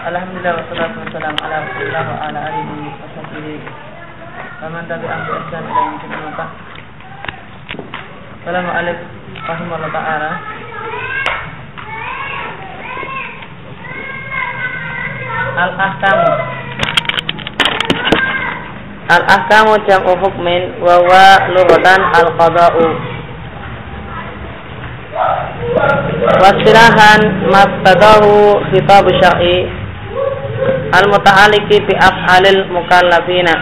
Alhamdulillah wassalatu wassalamu ala Rasulillah wa ala alihi wa sahbihi. Wa man tabi'ahum bi ihsan ila yaumil qiyamah. Qala mu'allif rahimahullah ta'ala Al-ahkamu. Al-ahkamu jam'u hukmin wa wa lughatan al-qada'u. Wasilahan mastadahu khitab syar'i al-muta'alliqi bi af'alil mukallafina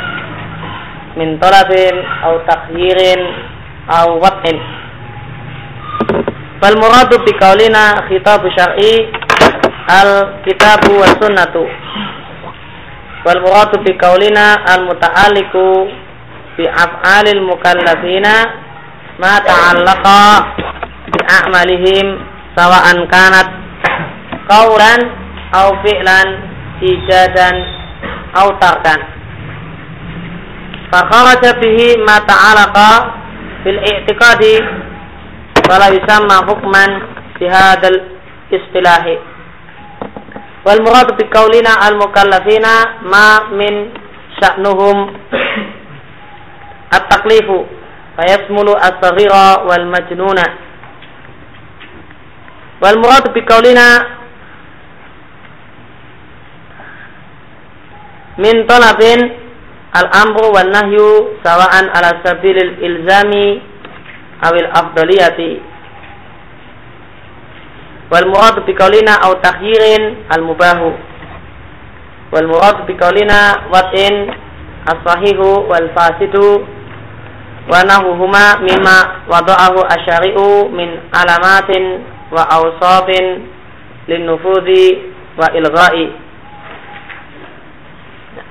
min talabin aw takhyirin aw wat'in wal muradu bi qaulina khitab syar'i al-kitabu was sunnatu. Wal muradu bi qaulina al-muta'alliqu bi af'alil mukallafina ma ta'allaqa bi a'malihim sawa'an kanat qawlan aw fi'lan ijadan aw tarkan fa kharaja bihi ma ta'alaqa fil i'tiqadi fala yusamma hukman bihadzal istilahi. Wal murad bi qaulina al mukallafina ma min sya'nuhum at-taklifu fayasmulu as-saghira wal majnuna. Wal murad bi qaulina min talabin al amru wan nahyu sawa'an ala sabilil ilzami awil afdaliyati wal murad bi qaulina aw takhyirin al mubahu wal murad bi qaulina watin as-sahihu wal fasidu wa nahuhuma mimma wada'ahu asyari'u min alamatin wa awsafin linnufudhi wa ilghai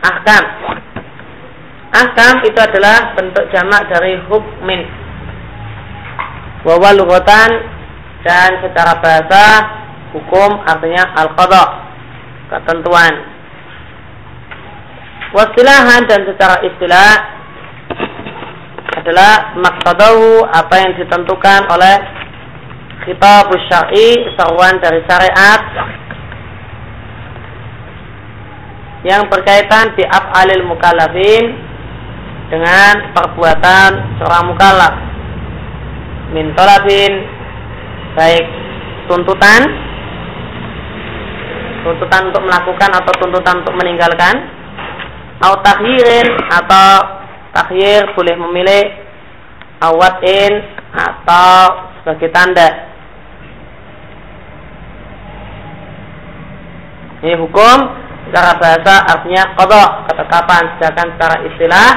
ahkam. Ahkam itu adalah bentuk jamak dari hukmin. Wa lughatan dan secara bahasa hukum artinya al-qadha ketentuan. Wasilahan dan secara istilah adalah maksadahu apa yang ditentukan oleh kitab syar'i seruan dari syariat yang berkaitan di af'alil mukallafin dengan perbuatan seorang mukallaf. Min talabin baik tuntutan tuntutan untuk melakukan atau tuntutan untuk meninggalkan atau takhyirin atau takhyir boleh memilih awatin atau sebagai tanda. Ini hukum secara bahasa artinya kodok ketetapan. Sedangkan secara istilah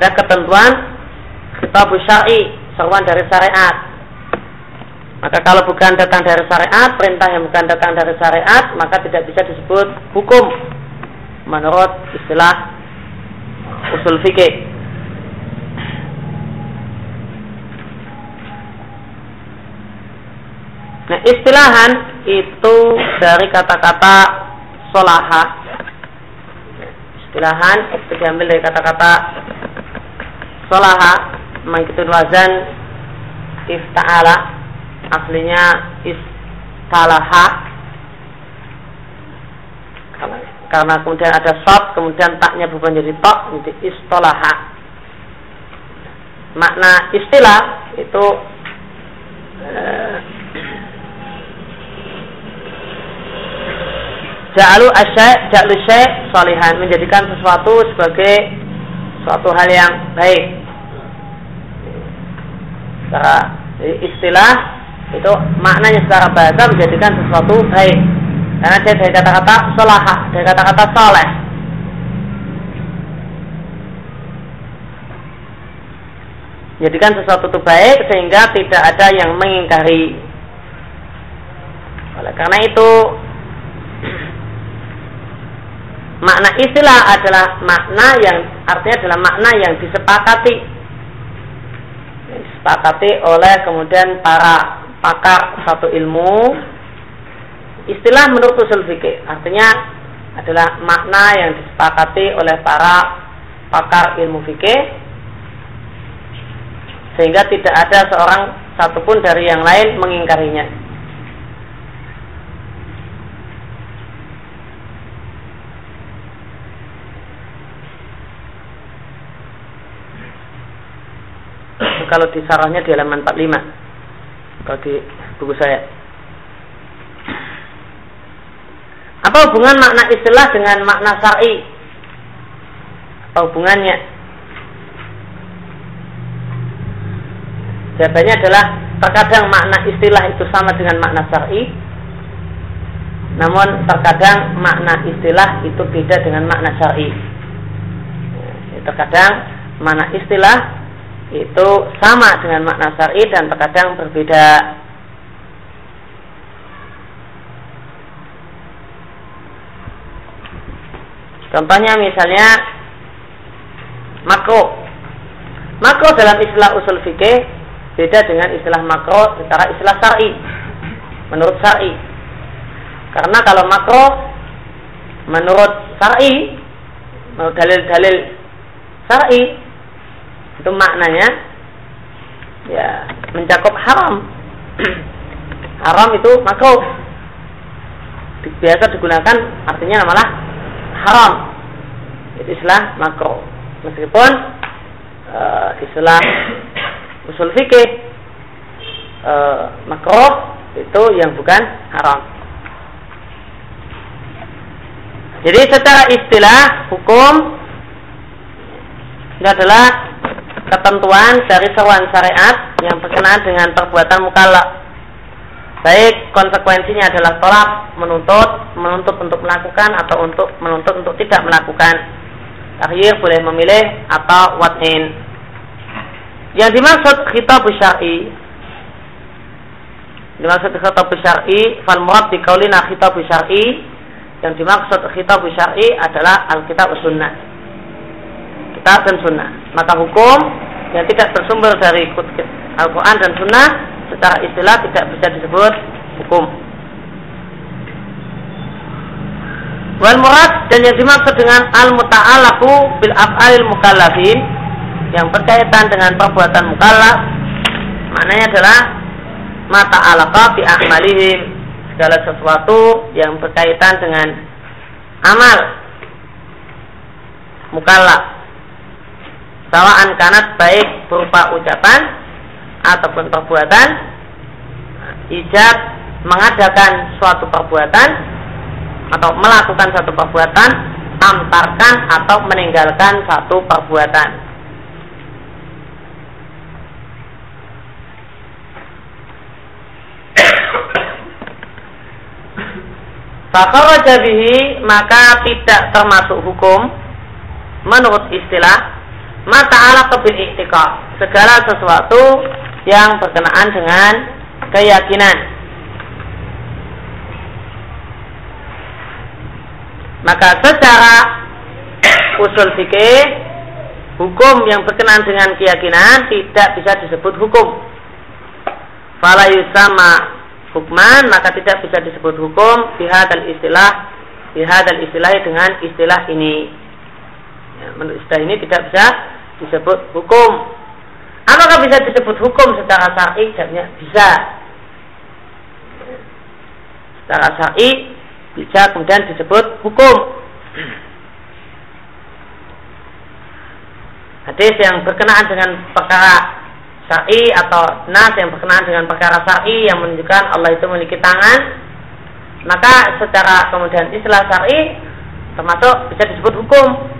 ada ketentuan kitab syar'i seruan dari syariat. Maka kalau bukan datang dari syariat perintah yang bukan datang dari syariat maka tidak bisa disebut hukum menurut istilah usul fikih Nah istilahan itu dari kata-kata solaha. Istilahan itu diambil dari kata-kata solaha. Mengikuti wazan ifta'ala. Aslinya istalaha. Karena kemudian ada sot, kemudian taknya berubah menjadi tok, menjadi istolaha. Makna istilah itu eh, Ja'alu asyai' ja'lu syai' salihan menjadikan sesuatu sebagai suatu hal yang baik. Secara istilah itu maknanya secara bahasa menjadikan sesuatu baik. Karena dia dari kata-kata solaha, dari kata-kata soleh. Menjadikan sesuatu itu baik sehingga tidak ada yang mengingkari. Oleh karena itu makna istilah adalah makna yang artinya adalah makna yang disepakati. Disepakati oleh kemudian para pakar satu ilmu. Istilah menurut usul fikih artinya adalah makna yang disepakati oleh para pakar ilmu fikih. Sehingga tidak ada seorang satupun dari yang lain mengingkarinya kalau di sarahnya di halaman 45 kalau di buku saya. Apa hubungan makna istilah dengan makna syar'i? Apa hubungannya? Jawabannya adalah terkadang makna istilah itu sama dengan makna syar'i. Namun terkadang makna istilah itu beda dengan makna syar'i. Terkadang makna istilah itu sama dengan makna syar'i dan terkadang berbeda. Contohnya misalnya makro. Makro dalam istilah usul fikih beda dengan istilah makro secara istilah syar'i. Menurut syar'i. Karena kalau makro menurut syar'i menurut dalil-dalil syar'i itu maknanya ya mencakup haram. Haram itu makruh. Biasa digunakan artinya malah haram. Itu istilah makruh. Meskipun uh, istilah usul fikih uh, makruh itu yang bukan haram. Jadi secara istilah hukum itu adalah ketentuan dari seruan syariat yang berkenaan dengan perbuatan mukallaf. Baik konsekuensinya adalah tolak menuntut, menuntut untuk melakukan atau untuk menuntut untuk tidak melakukan. Akhir boleh memilih atau in. Yang dimaksud khitab syar'i dimaksud khitab syar'i fal murad bi qaulina khitab syar'i yang dimaksud khitab syar'i adalah alkitab sunnah. Kitab dan sunnah. Maka hukum yang tidak bersumber dari Al-Quran dan Sunnah secara istilah tidak bisa disebut hukum. Wal murad dan yang dimaksud dengan al muta'alaku bil af'alil mukallafin yang berkaitan dengan perbuatan mukallaf maknanya adalah mata alaka bi a'malihim segala sesuatu yang berkaitan dengan amal mukallaf sawaan kanat baik berupa ucapan ataupun perbuatan ijab mengadakan suatu perbuatan atau melakukan satu perbuatan antarkan atau meninggalkan satu perbuatan. Fakaraja bihi maka tidak termasuk hukum menurut istilah mata ala kebil iktikaf segala sesuatu yang berkenaan dengan keyakinan. Maka secara usul fikih hukum yang berkenaan dengan keyakinan tidak bisa disebut hukum. Fala yusama hukman maka tidak bisa disebut hukum. Bihadal istilah bihadal istilah dengan istilah ini Ya, menurut istilah ini tidak bisa disebut hukum. Apakah bisa disebut hukum secara syar'i? Jawabnya bisa. Secara syar'i bisa kemudian disebut hukum. Hadis yang berkenaan dengan perkara syar'i atau nas yang berkenaan dengan perkara syar'i yang menunjukkan Allah itu memiliki tangan, maka secara kemudian istilah syar'i termasuk bisa disebut hukum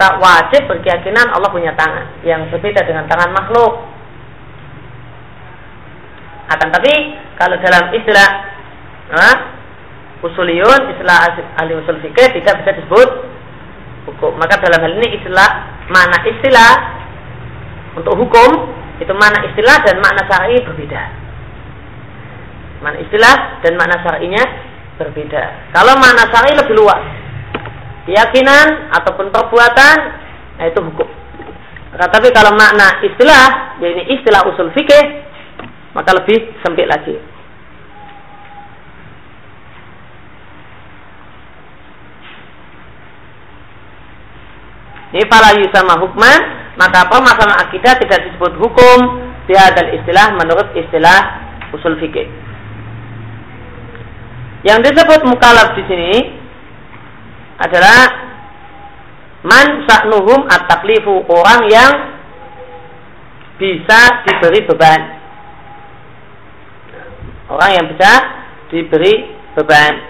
kita wajib berkeyakinan Allah punya tangan yang berbeda dengan tangan makhluk. Akan tapi kalau dalam istilah nah, usuliyun, istilah ahli usul fikih tidak bisa disebut hukum. Maka dalam hal ini istilah mana istilah untuk hukum itu mana istilah dan makna syar'i berbeda. Mana istilah dan makna syar'inya berbeda. Kalau makna syar'i lebih luas keyakinan ataupun perbuatan, nah itu hukum. Tapi kalau makna istilah, yaitu istilah usul fikih, maka lebih sempit lagi. Ini para yusama hukman, maka permasalahan akidah tidak disebut hukum dia dan istilah menurut istilah usul fikih. Yang disebut mukalaf di sini adalah man sa'nuhum at-taklifu orang yang bisa diberi beban. Orang yang bisa diberi beban.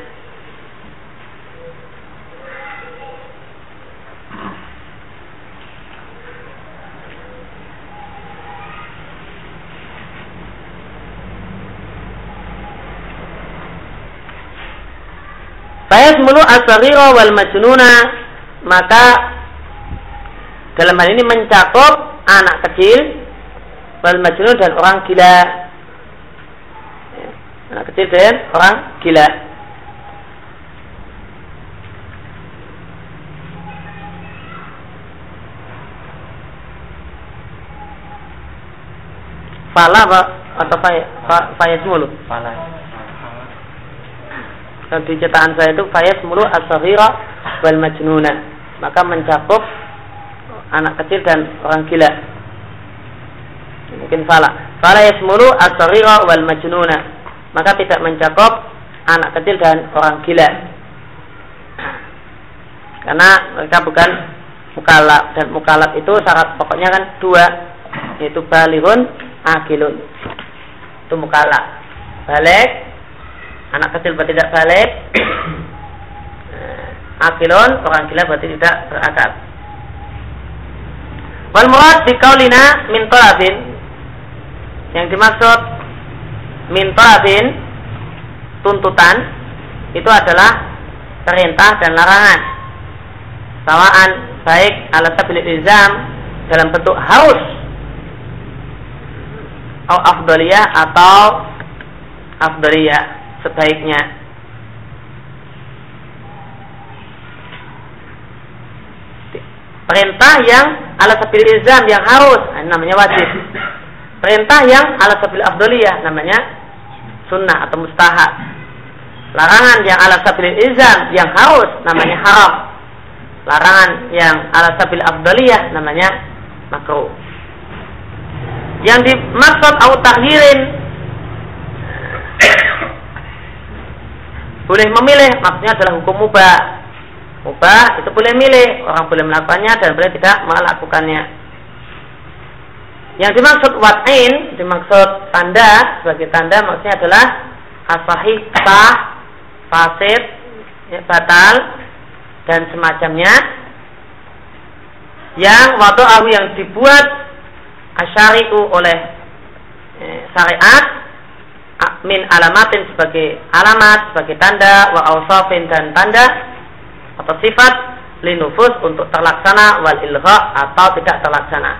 Fayasmulu asariro wal majnuna maka dalam hal ini mencakup anak kecil wal majnun dan orang gila. Anak kecil dan orang gila. Fala atau faya, faya semulu? Fala di cetakan saya itu fayas mulu asahira wal majnuna. Maka mencakup anak kecil dan orang gila. Mungkin fala. Fala yasmulu asahira wal majnuna. Maka tidak mencakup anak kecil dan orang gila. Karena mereka bukan mukalab dan mukalab itu syarat pokoknya kan dua yaitu balihun akilun. Itu mukalab. Balik anak kecil berarti tidak balik. Eh, akilon orang gila berarti tidak berakal wal murad di kaulina min talabin. Yang dimaksud min talabin tuntutan itu adalah perintah dan larangan. Sawaan baik alat sabilil ilzam dalam bentuk harus atau afdaliyah atau afdaliyah sebaiknya. Perintah yang ala sabil izam yang harus namanya wajib. Perintah yang ala sabil afdoliyah namanya sunnah atau mustahab. Larangan yang ala sabil izam yang harus namanya haram. Larangan yang ala sabil afdoliyah namanya makruh. Yang dimaksud au tahhirin boleh memilih maksudnya adalah hukum mubah. Mubah itu boleh milih. Orang boleh melakukannya dan boleh tidak melakukannya. Yang dimaksud wat'in dimaksud tanda sebagai tanda maksudnya adalah asahih sah fasid ya, batal dan semacamnya. Yang waktu yang dibuat asyari'u oleh eh, syariat min alamatin sebagai alamat, sebagai tanda, wa awsafin dan tanda atau sifat linufus untuk terlaksana wal ilgha atau tidak terlaksana.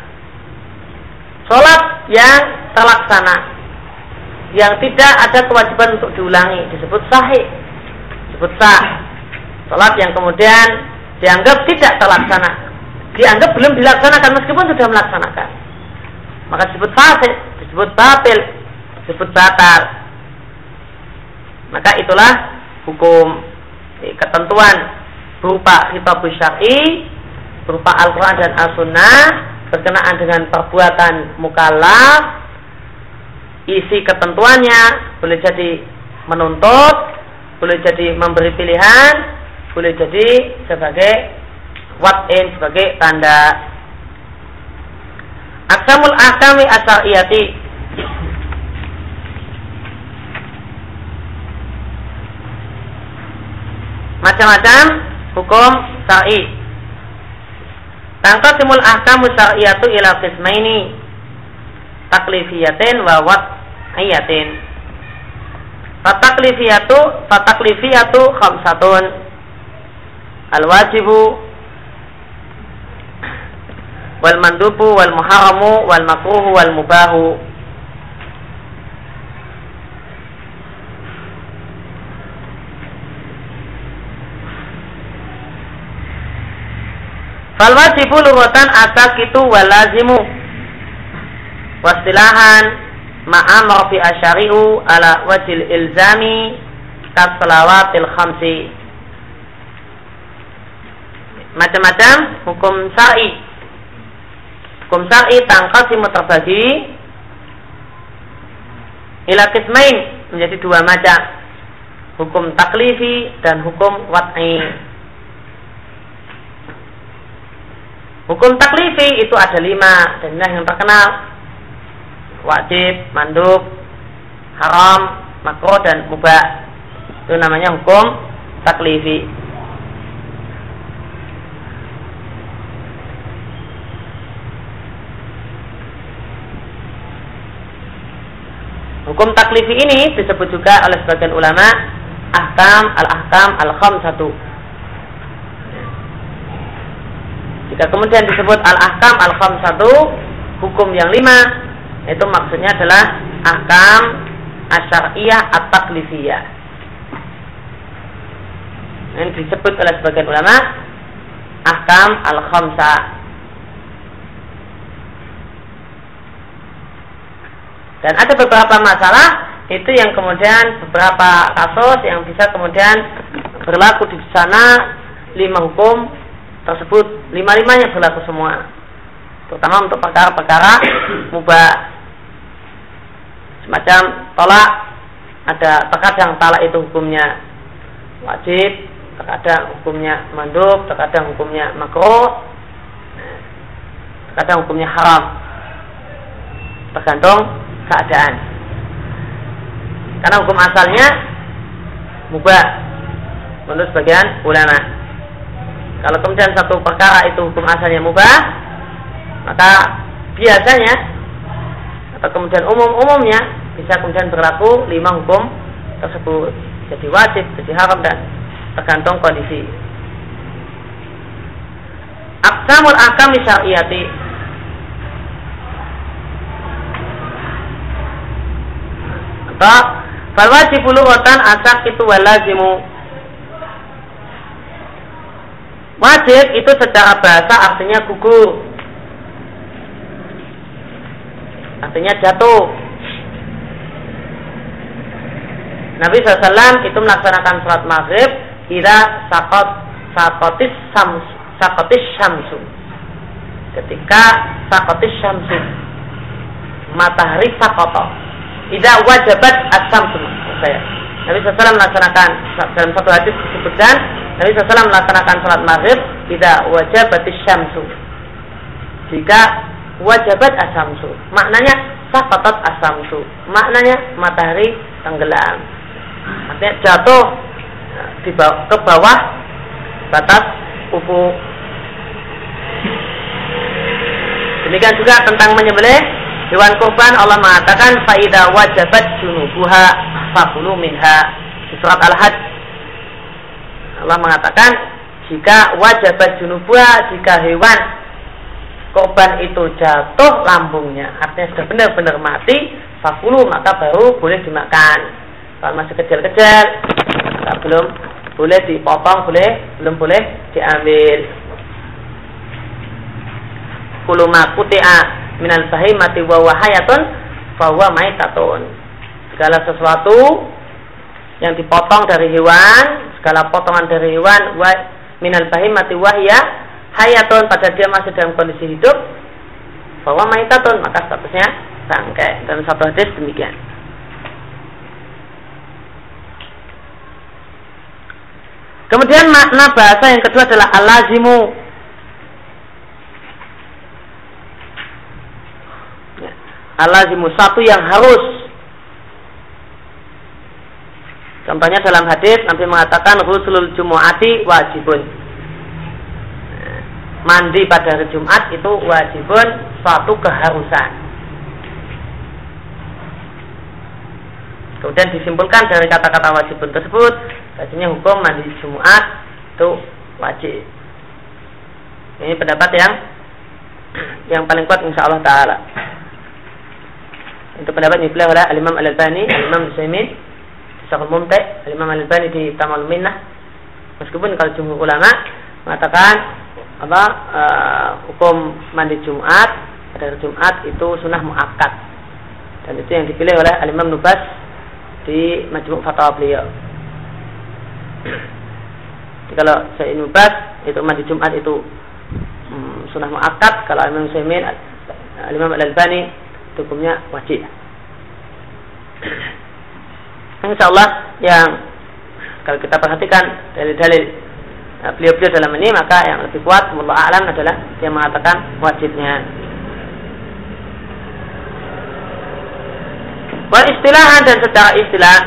Sholat yang terlaksana yang tidak ada kewajiban untuk diulangi disebut sahih, disebut sah. Sholat yang kemudian dianggap tidak terlaksana, dianggap belum dilaksanakan meskipun sudah melaksanakan, maka disebut fasik, disebut batil, disebut batal. Maka itulah hukum eh, ketentuan berupa kitab syar'i, berupa Al-Quran dan As-Sunnah berkenaan dengan perbuatan mukallaf isi ketentuannya boleh jadi menuntut boleh jadi memberi pilihan boleh jadi sebagai in sebagai tanda aksamul ahkami asariyati macam-macam hukum syar'i. Tangkasimul ahkamu syar'iyatu ila qismaini taklifiyatin wa wad'iyatin. Fataklifiyatu fataklifiyatu khamsatun. Al-wajibu wal mandubu wal muharamu wal makruhu wal mubahu Fal wajibu lughatan asakitu walazimu. Wastilahan ma'amar fi asyari'u ala wajil ilzami kas salawatil khamsi. Macam-macam hukum syar'i. Hukum syar'i tangkasimu terbagi ila kismain menjadi dua macam. Hukum taklifi dan hukum wat'i Hukum taklifi itu ada lima dan yang terkenal wajib, mandub, haram, makro dan mubah. Itu namanya hukum taklifi. Hukum taklifi ini disebut juga oleh sebagian ulama ahkam al-ahkam al-khamsatu. Jika kemudian disebut al-ahkam al-khamsatu, hukum yang lima, itu maksudnya adalah ahkam asyariyah at-taklifiyah. Ini disebut oleh sebagian ulama ahkam al-khamsa. Dan ada beberapa masalah itu yang kemudian beberapa kasus yang bisa kemudian berlaku di sana lima hukum tersebut lima limanya berlaku semua. Terutama untuk perkara-perkara mubah. Semacam tolak ada terkadang talak itu hukumnya wajib terkadang hukumnya mandub terkadang hukumnya makruh terkadang hukumnya haram. Tergantung keadaan. Karena hukum asalnya mubah. Menurut sebagian ulama kalau kemudian satu perkara itu hukum asalnya mubah maka biasanya atau kemudian umum-umumnya bisa kemudian berlaku lima hukum tersebut. Jadi wajib, jadi haram dan tergantung kondisi. Aksamul akam syar'iyati atau fal wajib lughatan asak itu walazimu wajib itu secara bahasa artinya gugur. Artinya jatuh. Nabi SAW itu melaksanakan sholat maghrib kira sakot sakotis sams sakotis syamsu. Ketika sakotis syamsu matahari sakoto. Tidak wajibat asam saya Nabi SAW melaksanakan dalam satu hadis disebutkan Nabi SAW melaksanakan sholat maghrib tidak wajibat syamsu jika wajabat asamsu. Maknanya safatat asamsu. Maknanya matahari tenggelam. Artinya jatuh di bawah, ke bawah batas ufuk. Demikian juga tentang menyembelih hewan kurban Allah mengatakan faida wajabat junubuha fakulu minha surat Al-Hajj Allah mengatakan jika wajabat junubuha jika hewan korban itu jatuh lambungnya artinya sudah benar-benar mati fakulu maka baru boleh dimakan. Kalau masih kecil-kecil maka belum boleh dipotong boleh belum boleh diambil. Kulu makutia minal mati wa wahayatun bahwa maitatun. Segala sesuatu yang dipotong dari hewan segala potongan dari hewan wa minal mati wahya hayatun pada dia masih dalam kondisi hidup bahwa maitatun maka statusnya bangkai. Dalam satu hadis demikian. Kemudian makna bahasa yang kedua adalah alazimu. Ya, alazimu satu yang harus Contohnya dalam hadis Nabi mengatakan rusulul jumu'ati wajibun mandi pada hari Jumat itu wajibun suatu keharusan. Kemudian disimpulkan dari kata-kata wajibun tersebut, bahasanya hukum mandi Jumat itu wajib. Ini pendapat yang yang paling kuat insya Allah Taala. Itu pendapat yang oleh Al-Imam Al-Albani, Al-Imam Syahul Mumtah, Al-Imam Al-Albani di Tamal Minnah. Meskipun kalau jumhur ulama mengatakan apa uh, hukum mandi Jumat pada Jumat itu sunnah muakkad dan itu yang dipilih oleh Al Imam Nubas di Majmu' Fatwa beliau. Jadi kalau saya Nubas itu mandi Jumat itu hmm, sunnah muakkad kalau Al Imam Saimin Al Imam Al Albani hukumnya wajib. Insya Allah yang kalau kita perhatikan dari dalil Nah, beliau-beliau dalam ini maka yang lebih kuat Allah alam adalah dia mengatakan wajibnya Wal istilah dan secara istilah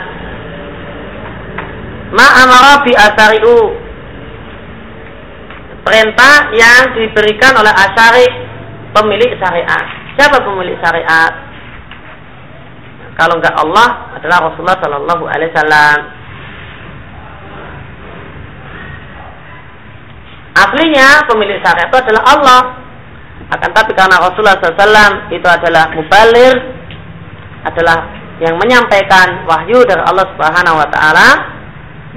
ma amara bi asari'u perintah yang diberikan oleh asari pemilik syariat. Siapa pemilik syariat? Kalau enggak Allah adalah Rasulullah Shallallahu Alaihi Wasallam. Aslinya pemilik syariat itu adalah Allah. Akan tapi karena Rasulullah SAW itu adalah mubalir, adalah yang menyampaikan wahyu dari Allah Subhanahu Wa Taala,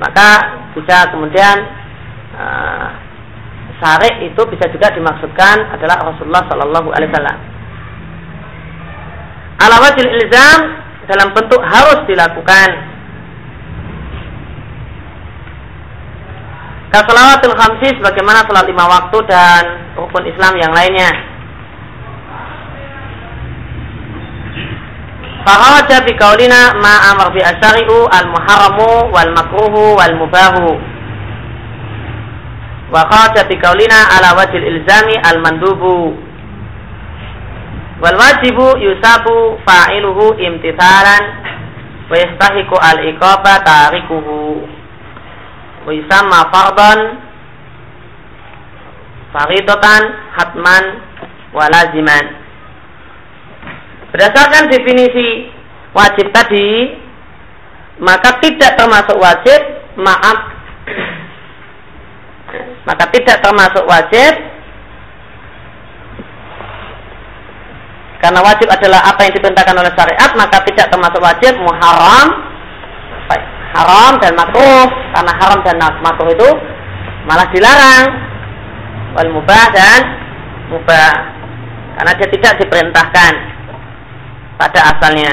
maka bisa kemudian uh, syari itu bisa juga dimaksudkan adalah Rasulullah Sallallahu Alaihi Wasallam. Alawajil ilzam dalam bentuk harus dilakukan. Kasalawatul khamsi sebagaimana salat lima waktu dan rukun Islam yang lainnya. Faharaja bi kaulina ma amar bi asyari'u al muharramu wal makruhu wal mubahu. Wa bi kaulina ala wajil ilzami al mandubu. Wal wajibu yusabu fa'iluhu imtithalan wa yastahiqu al iqaba tarikuhu. Wa yusamma fardan faridatan hatman wa laziman. Berdasarkan definisi wajib tadi, maka tidak termasuk wajib, maaf, maka tidak termasuk wajib Karena wajib adalah apa yang diperintahkan oleh syariat, maka tidak termasuk wajib muharam, haram dan makruh. Karena haram dan makruh itu malah dilarang. Wal mubah dan mubah. Karena dia tidak diperintahkan pada asalnya.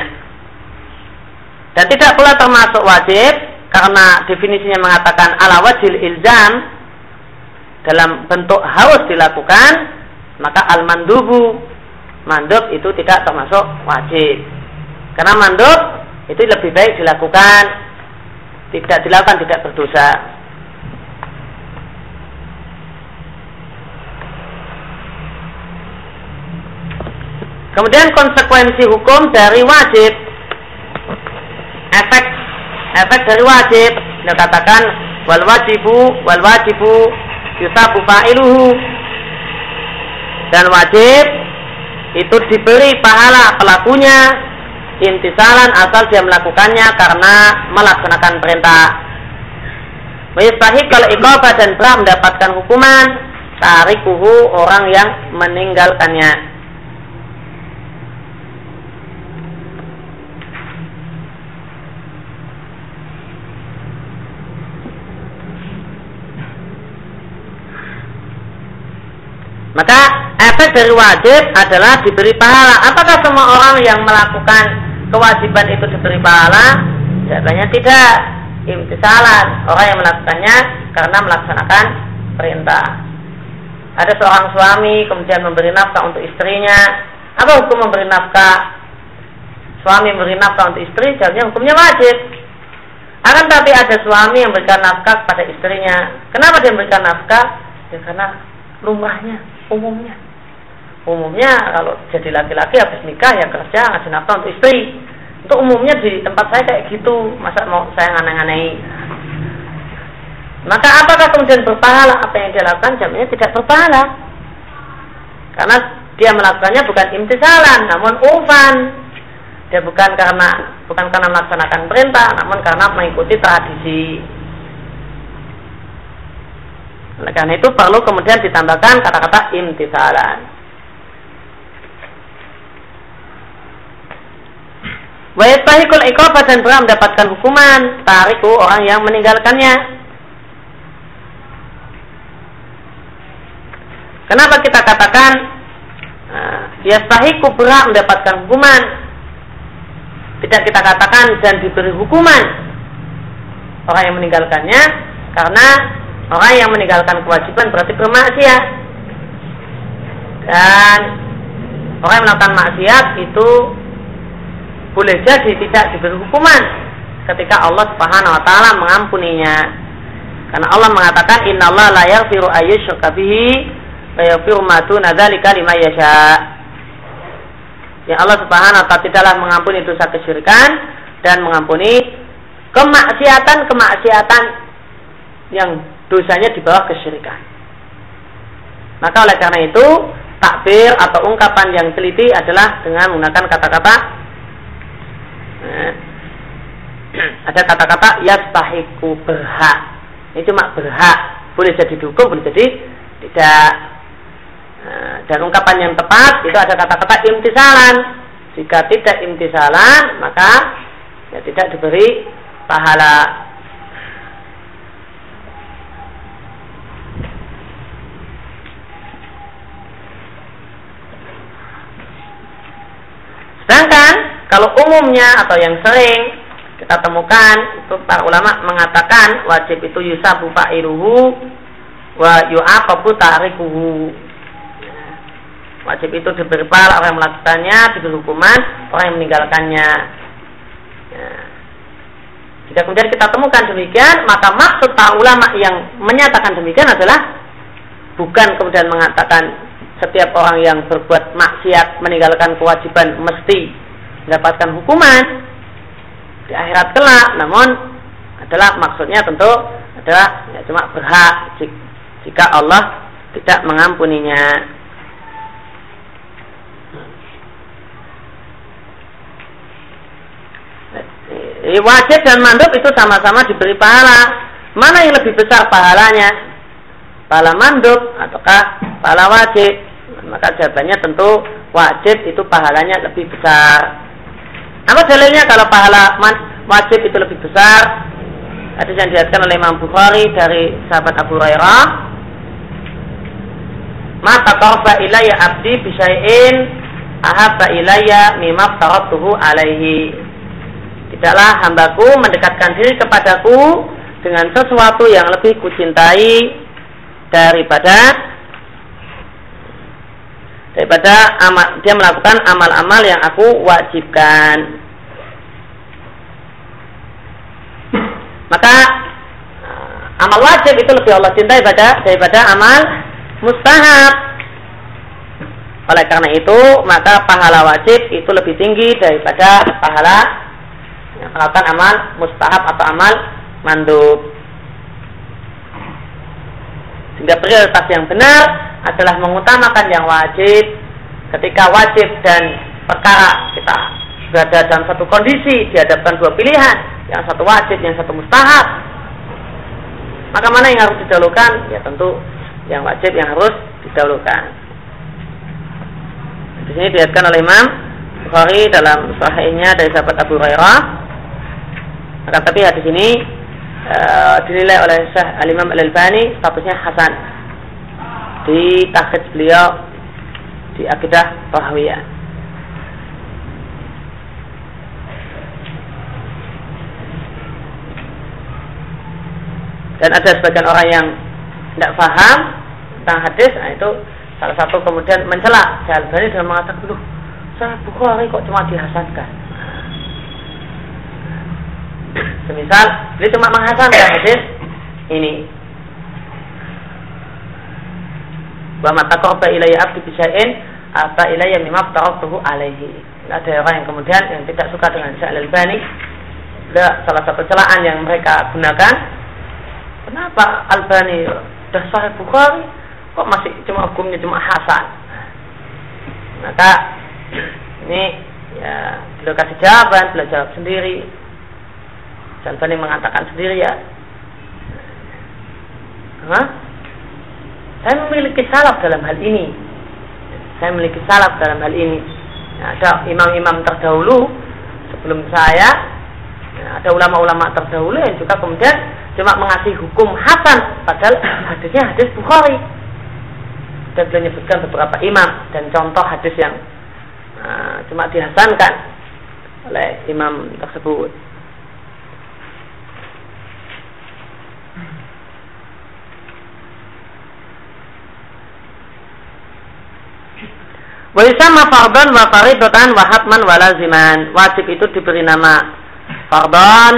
Dan tidak pula termasuk wajib karena definisinya mengatakan ala wajil ilzam dalam bentuk harus dilakukan maka al mandubu mandub itu tidak termasuk wajib. Karena mandub itu lebih baik dilakukan, tidak dilakukan tidak berdosa. Kemudian konsekuensi hukum dari wajib, efek efek dari wajib, kita katakan wal wajibu wal wajibu yusabu fa'iluhu dan wajib itu diberi pahala pelakunya intisalan asal dia melakukannya karena melaksanakan perintah. Wayastahik kalau iqabah dan berhak mendapatkan hukuman tarikuhu orang yang meninggalkannya. Maka efek dari wajib adalah diberi pahala. Apakah semua orang yang melakukan kewajiban itu diberi pahala? Jawabannya tidak. Imtisalan. Orang yang melakukannya karena melaksanakan perintah. Ada seorang suami kemudian memberi nafkah untuk istrinya. Apa hukum memberi nafkah? Suami memberi nafkah untuk istri, jawabnya hukumnya wajib. Akan tapi ada suami yang memberikan nafkah pada istrinya. Kenapa dia memberikan nafkah? Ya karena rumahnya umumnya. Umumnya kalau jadi laki-laki habis nikah ya kerja ngasih nafkah untuk istri. Untuk umumnya di tempat saya kayak gitu, masa mau saya aneh-aneh. Maka apakah kemudian berpahala apa yang dia lakukan? Jamnya tidak berpahala. Karena dia melakukannya bukan imtisalan, namun ufan. Dia bukan karena bukan karena melaksanakan perintah, namun karena mengikuti tradisi. Oleh karena itu perlu kemudian ditambahkan kata-kata imtisalan. Wa yastahikul iqabah dan berhak mendapatkan hukuman tariku orang yang meninggalkannya. Kenapa kita katakan uh, yastahiku berhak mendapatkan hukuman? Tidak kita katakan dan diberi hukuman orang yang meninggalkannya karena Orang yang meninggalkan kewajiban berarti bermaksiat. Dan orang yang melakukan maksiat itu boleh jadi tidak diberi hukuman ketika Allah Subhanahu wa taala mengampuninya. Karena Allah mengatakan innallaha la yaghfiru ayyushraka bihi wa yaghfiru ma duna dzalika liman yasha. yang Allah Subhanahu wa taala tidaklah mengampuni dosa kesyirikan dan mengampuni kemaksiatan-kemaksiatan yang dosanya di bawah kesyirikan. Maka oleh karena itu takbir atau ungkapan yang teliti adalah dengan menggunakan kata-kata eh, ada kata-kata yastahiku berhak. Ini cuma berhak, boleh jadi dukung, boleh jadi tidak. Eh, dan ungkapan yang tepat itu ada kata-kata imtisalan. Jika tidak imtisalan, maka ya tidak diberi pahala Sedangkan kalau umumnya atau yang sering kita temukan itu para ulama mengatakan wajib itu yusabu fa'iluhu wa yu'aqabu tarikuhu. Wajib itu diberi pahala orang yang melakukannya, diberi hukuman orang yang meninggalkannya. Ya. Jika kemudian kita temukan demikian, maka maksud para ulama yang menyatakan demikian adalah bukan kemudian mengatakan setiap orang yang berbuat maksiat meninggalkan kewajiban mesti mendapatkan hukuman di akhirat kelak. Namun adalah maksudnya tentu adalah ya cuma berhak jika Allah tidak mengampuninya. Wajib dan mandub itu sama-sama diberi pahala. Mana yang lebih besar pahalanya? Pahala mandub ataukah pahala wajib maka jawabannya tentu wajib itu pahalanya lebih besar. Apa dalilnya kalau pahala wajib itu lebih besar? Ada yang dilihatkan oleh Imam Bukhari dari sahabat Abu Hurairah. Mata korba ilayya abdi bisayin ahabba ilayya mimaf taratuhu alaihi. Tidaklah hambaku mendekatkan diri kepadaku dengan sesuatu yang lebih kucintai daripada daripada amal, dia melakukan amal-amal yang aku wajibkan. Maka amal wajib itu lebih Allah cintai daripada daripada amal mustahab. Oleh karena itu, maka pahala wajib itu lebih tinggi daripada pahala yang melakukan amal mustahab atau amal mandub. Sehingga prioritas yang benar adalah mengutamakan yang wajib. Ketika wajib dan perkara kita berada dalam satu kondisi dihadapkan dua pilihan. Yang satu wajib yang satu mustahab. Maka mana yang harus didahulukan? Ya tentu yang wajib yang harus didahulukan. Di sini dilihatkan oleh Imam Bukhari dalam sahihnya dari sahabat Abu Hurairah. Maka tapi hadis ini e, dinilai oleh Syekh Al Imam Al Albani statusnya hasan di takhid beliau di akidah Tahawiyah. Dan ada sebagian orang yang tidak paham tentang hadis, nah itu salah satu kemudian mencela Jalbani dengan mengatakan, "Loh, saya Bukhari kok cuma dihasankan?" Semisal, dia cuma menghasankan hadis ini wa mataqarraba ilayya abdi bisyai'in apa ilayya mimma aftaratuhu alaihi. Ada orang yang kemudian yang tidak suka dengan Syekh Al-Albani. Salah satu celaan yang mereka gunakan. Kenapa Albani sudah sahih Bukhari? Kok masih cuma hukumnya cuma hasan? Maka ini ya beliau kasih jawaban beliau jawab sendiri. Albani mengatakan sendiri ya. Hah? Saya memiliki salaf dalam hal ini. Saya memiliki salaf dalam hal ini. Ya, ada imam-imam terdahulu sebelum saya, ya, ada ulama-ulama terdahulu yang juga kemudian cuma mengasih hukum hasan, padahal hadisnya hadis Bukhari. Dan beliau menyebutkan beberapa imam dan contoh hadis yang uh, cuma dihasankan oleh imam tersebut. Wa yusamma fardhan wa faridatan wa hatman wa laziman. Wajib itu diberi nama fardhan,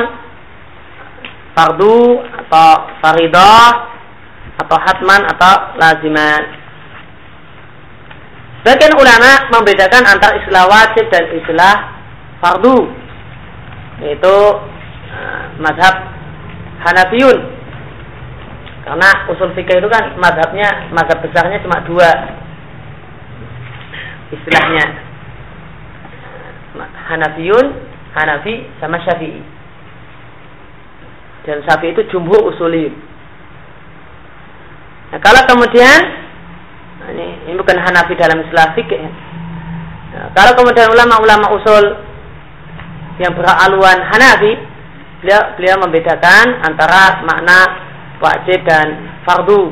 fardu atau faridah atau hatman atau laziman. Sebagian ulama membedakan antara istilah wajib dan istilah fardu. Yaitu uh, madhab Hanafiyun. Karena usul fikih itu kan madhabnya, madhab besarnya cuma dua istilahnya. Hanafiyun, Hanafi sama Syafi'i. Dan Syafi'i itu jumhur usulin. Nah, kalau kemudian nah ini, ini bukan Hanafi dalam istilah fikih. Nah, kalau kemudian ulama-ulama usul yang beraluan Hanafi, beliau, beliau membedakan antara makna wajib dan fardu.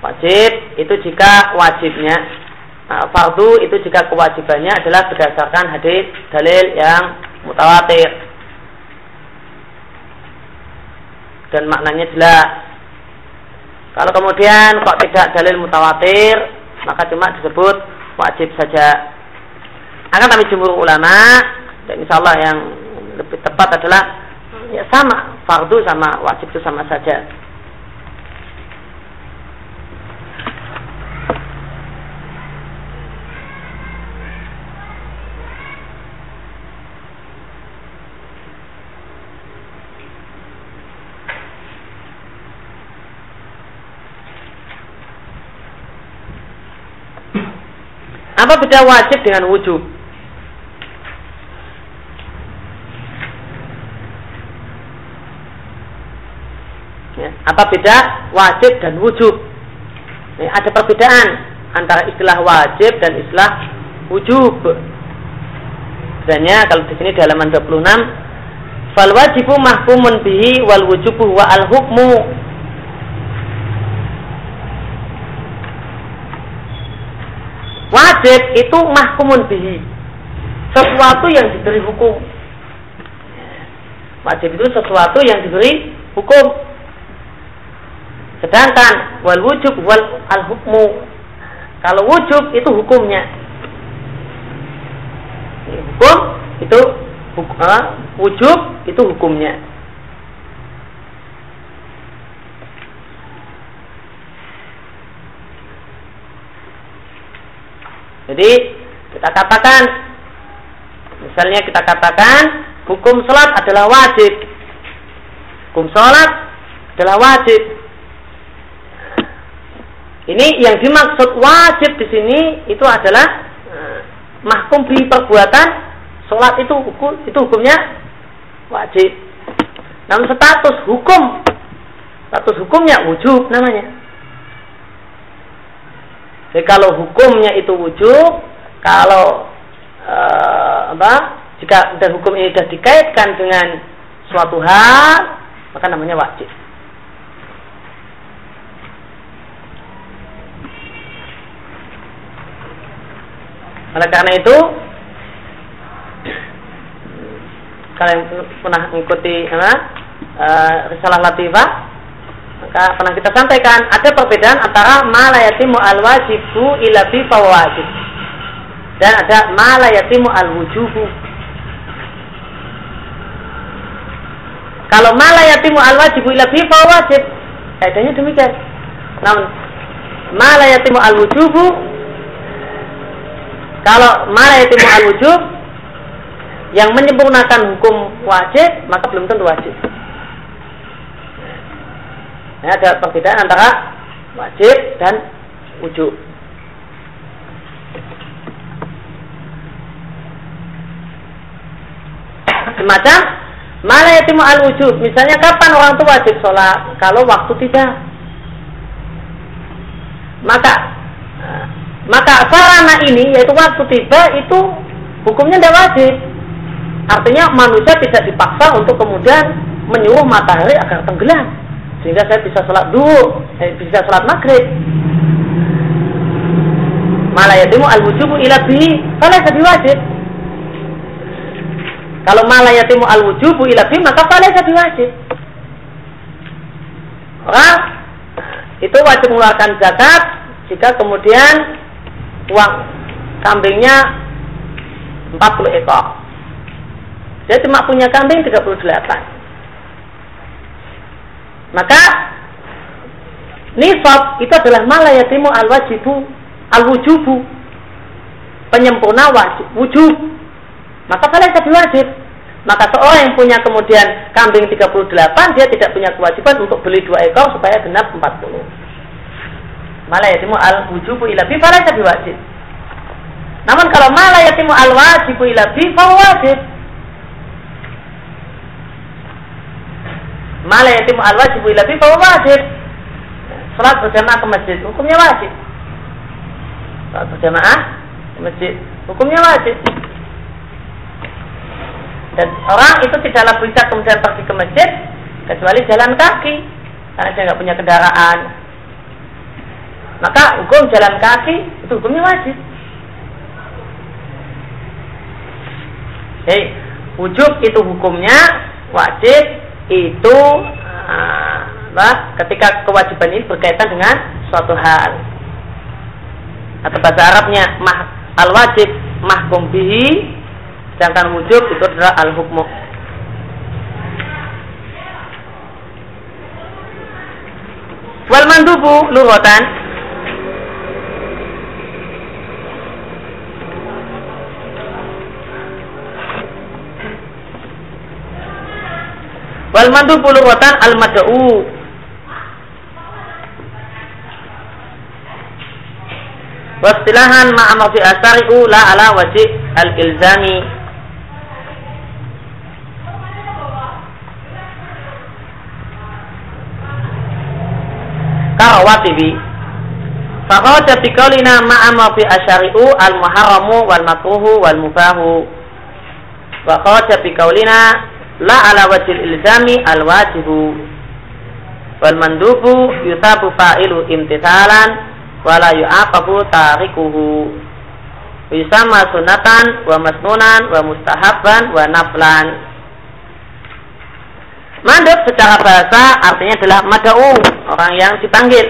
Wajib itu jika wajibnya fardu itu jika kewajibannya adalah berdasarkan hadis dalil yang mutawatir dan maknanya jelas kalau kemudian kok tidak dalil mutawatir, maka cuma disebut wajib saja. Akan kami jumhur ulama, dan insya Allah yang lebih tepat adalah ya sama, fardu sama wajib itu sama saja. Apa beda wajib dengan wujub? Ya, apa beda wajib dan wujub? Ya, ada perbedaan antara istilah wajib dan istilah wujub. Misalnya kalau di sini di halaman 26, fal wajibu mahkumun bihi wal wujubu wa al hukmu Wajib itu mahkumun bihi. Sesuatu yang diberi hukum. Wajib itu sesuatu yang diberi hukum. Sedangkan wal wujub wal al hukmu. Kalau wujub itu hukumnya. Hukum itu hukum, wujub itu hukumnya. Jadi kita katakan misalnya kita katakan hukum sholat adalah wajib. Hukum sholat adalah wajib. Ini yang dimaksud wajib di sini itu adalah eh, mahkum bi perbuatan sholat itu hukum itu hukumnya wajib. Namun status hukum status hukumnya wujub namanya. Jadi kalau hukumnya itu wujud, kalau uh, apa? Jika dan hukum ini sudah dikaitkan dengan suatu hal, maka namanya wajib. Oleh karena itu, kalian pernah mengikuti apa? Uh, risalah latifah maka pernah kita sampaikan ada perbedaan antara malayatimu al wajibu ila bi wajib dan ada malayatimu al wujubu. Kalau malayatimu al wajibu ila bi wajib, adanya demikian. Namun malayatimu al wujubu kalau malayatimu al wujub yang menyempurnakan hukum wajib maka belum tentu wajib. Ya, ada perbedaan antara wajib dan wujud. Semacam malah yatimu al wujud. Misalnya kapan orang itu wajib sholat? Kalau waktu tidak. Maka maka sarana ini yaitu waktu tiba itu hukumnya tidak wajib. Artinya manusia tidak dipaksa untuk kemudian menyuruh matahari agar tenggelam sehingga saya bisa sholat dulu, saya bisa sholat maghrib. Malah yatimu al wujubu ila bihi, jadi wajib. Kalau malah yatimu al wujubu ila bihi, maka jadi wajib. Orang itu wajib mengeluarkan zakat jika kemudian uang kambingnya 40 ekor. Dia cuma punya kambing 38 maka nisab itu adalah malayatimu al wajibu al wujubu penyempurna wajib wujud. Maka kalian jadi wajib. Maka seorang yang punya kemudian kambing 38 dia tidak punya kewajiban untuk beli dua ekor supaya genap 40. Malah yatimu al wujubu ila bi jadi wajib. Namun kalau malah yatimu al wajibu ila bi wajib. Malah yatimu al wajibu ila bi wajib. Salat berjamaah ke masjid hukumnya wajib. Salat berjamaah ke masjid hukumnya wajib. Dan orang itu tidaklah bisa kemudian pergi ke masjid kecuali jalan kaki karena dia nggak punya kendaraan. Maka hukum jalan kaki itu hukumnya wajib. Hei, wujud itu hukumnya wajib itu uh, bah, ketika kewajiban ini berkaitan dengan suatu hal atau bahasa Arabnya mah al wajib mahkum bihi Sedangkan wujub itu adalah al-hukmu. Wal mandubu lughatan Wal mandubu lughatan al-mad'u Wastilahan ma'amar fi asari'u la ala wajib al-ilzami. Karawatibi. Fakharaja bi qaulina ma'a ma fi asyari'u al muharramu wal makruhu wal la ala wajil ilzami al wajibu. Wal mandubu yusabu fa'ilu imtithalan wa la yu'aqabu tarikuhu. Yusama sunatan wa masnunan wa mustahabban wa naflan. Mandub secara bahasa artinya adalah mad'u, orang yang dipanggil.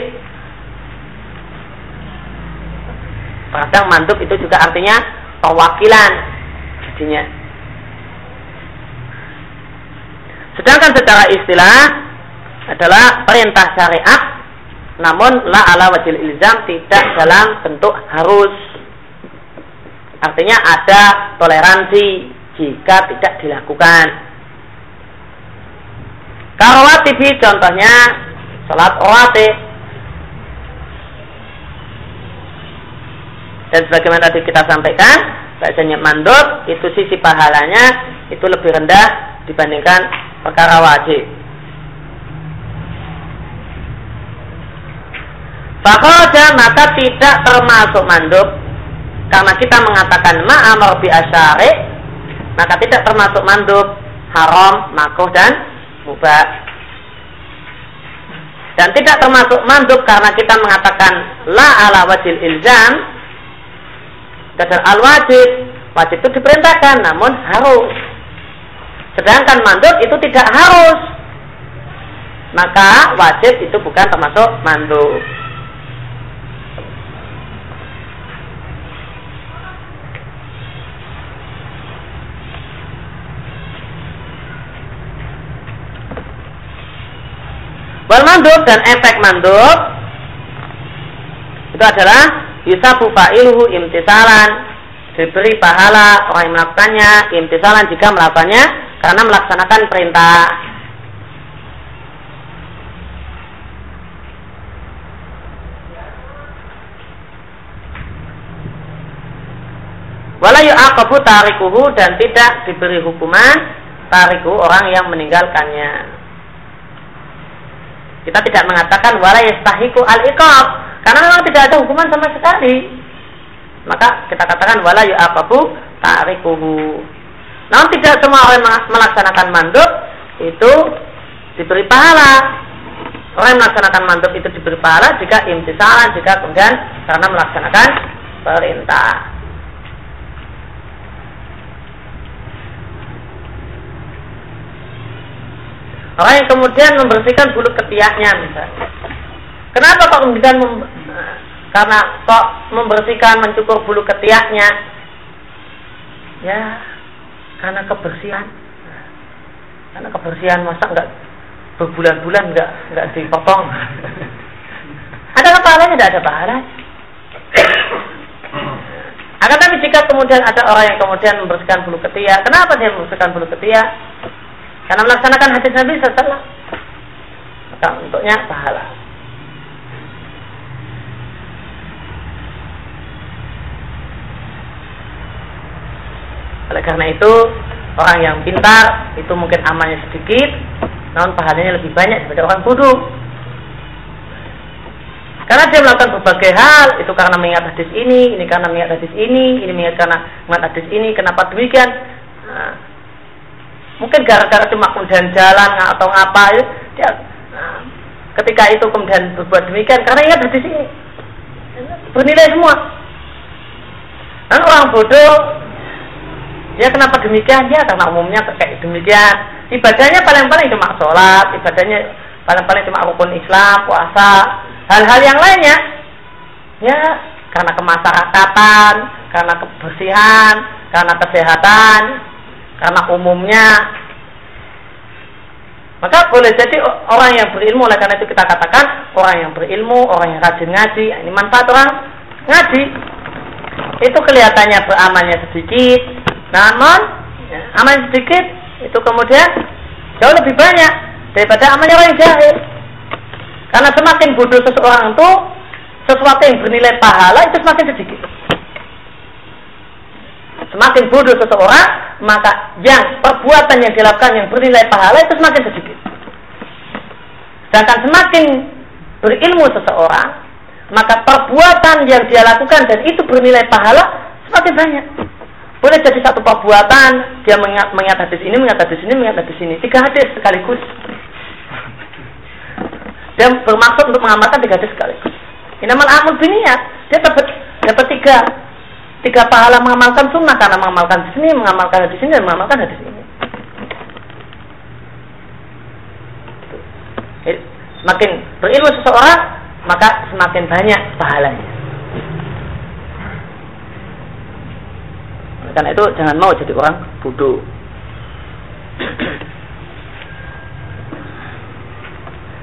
Kadang mandub itu juga artinya perwakilan jadinya. Sedangkan secara istilah adalah perintah syariat namun la ala wajil ilzam tidak dalam bentuk harus. Artinya ada toleransi jika tidak dilakukan. Karawatibi contohnya salat rawatib. Dan sebagaimana tadi kita sampaikan, bahasanya mandor itu sisi pahalanya itu lebih rendah dibandingkan perkara wajib. Fakoda maka tidak termasuk mandub. Karena kita mengatakan ma'amar bi asyari maka tidak termasuk mandub. Haram, makruh dan mubah. Dan tidak termasuk mandub karena kita mengatakan la ala wajil ilzam kadar al wajib wajib itu diperintahkan namun harus sedangkan mandub itu tidak harus. Maka wajib itu bukan termasuk mandub Wal mandub dan efek mandub itu adalah bisa fa'iluhu imtisalan. Diberi pahala orang yang melakukannya imtisalan jika melakukannya karena melaksanakan perintah wala yu'aqabu tarikuhu dan tidak diberi hukuman tariku orang yang meninggalkannya kita tidak mengatakan wala yastahiku al iqab karena memang tidak ada hukuman sama sekali. Maka kita katakan wala yu'aqabu ta'rikuhu. Namun tidak semua orang melaksanakan mandub itu diberi pahala. Orang yang melaksanakan mandub itu diberi pahala jika imtisalan, jika kemudian karena melaksanakan perintah. Orang yang kemudian membersihkan bulu ketiaknya misalnya. Kenapa kok kemudian mem karena kok membersihkan mencukur bulu ketiaknya? Ya, karena kebersihan. Karena kebersihan masa enggak berbulan-bulan enggak enggak dipotong. Ada pahalanya? Tidak ada pahala. Akan tapi jika kemudian ada orang yang kemudian membersihkan bulu ketiak, kenapa dia membersihkan bulu ketiak? Karena melaksanakan hadis Nabi SAW. Maka untuknya pahala. Oleh karena itu, orang yang pintar itu mungkin amalnya sedikit, namun pahalanya lebih banyak daripada orang bodoh. Karena dia melakukan berbagai hal, itu karena mengingat hadis ini, ini karena mengingat hadis ini, ini mengingat karena mengingat hadis ini, kenapa demikian? Nah, mungkin gara-gara cuma kemudian jalan atau ngapa, ya, dia nah, ketika itu kemudian berbuat demikian, karena ingat hadis ini, bernilai semua. Dan orang bodoh, dia kenapa demikian? Ya karena umumnya kayak demikian. Ibadahnya paling-paling cuma sholat, ibadahnya paling-paling cuma rukun Islam, puasa, hal-hal yang lainnya ya karena kemasyarakatan karena kebersihan karena kesehatan karena umumnya maka boleh jadi orang yang berilmu oleh karena itu kita katakan orang yang berilmu orang yang rajin ngaji ini manfaat orang ngaji itu kelihatannya beramalnya sedikit namun ya, amal sedikit itu kemudian jauh lebih banyak daripada amalnya orang yang jahil karena semakin bodoh seseorang itu, sesuatu yang bernilai pahala itu semakin sedikit. Semakin bodoh seseorang, maka yang perbuatan yang dilakukan yang bernilai pahala itu semakin sedikit. Sedangkan semakin berilmu seseorang, maka perbuatan yang dia lakukan dan itu bernilai pahala semakin banyak. Boleh jadi satu perbuatan, dia mengingat, mengingat hadis ini, mengingat hadis ini, mengingat hadis ini. Tiga hadis sekaligus dia bermaksud untuk mengamalkan tiga hadis sekaligus. Inamal amal biniat. Dia dapat dapat tiga tiga pahala mengamalkan sunnah karena mengamalkan di sini, mengamalkan di sini dan mengamalkan di sini. Semakin berilmu seseorang, maka semakin banyak pahalanya. Karena itu jangan mau jadi orang bodoh.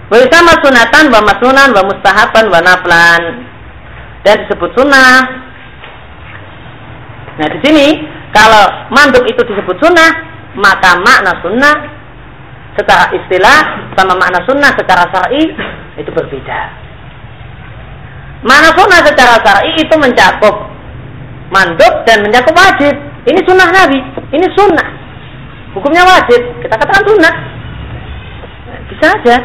Bersama sunatan, wa masnunan, wa mustahaban, wa naflan. Dan disebut sunnah. Nah di sini kalau manduk itu disebut sunnah, maka makna sunnah secara istilah sama makna sunnah secara syar'i itu berbeda. Makna sunnah secara syar'i itu mencakup manduk dan mencakup wajib. Ini sunnah Nabi, ini sunnah. Hukumnya wajib, kita katakan sunnah. Bisa aja.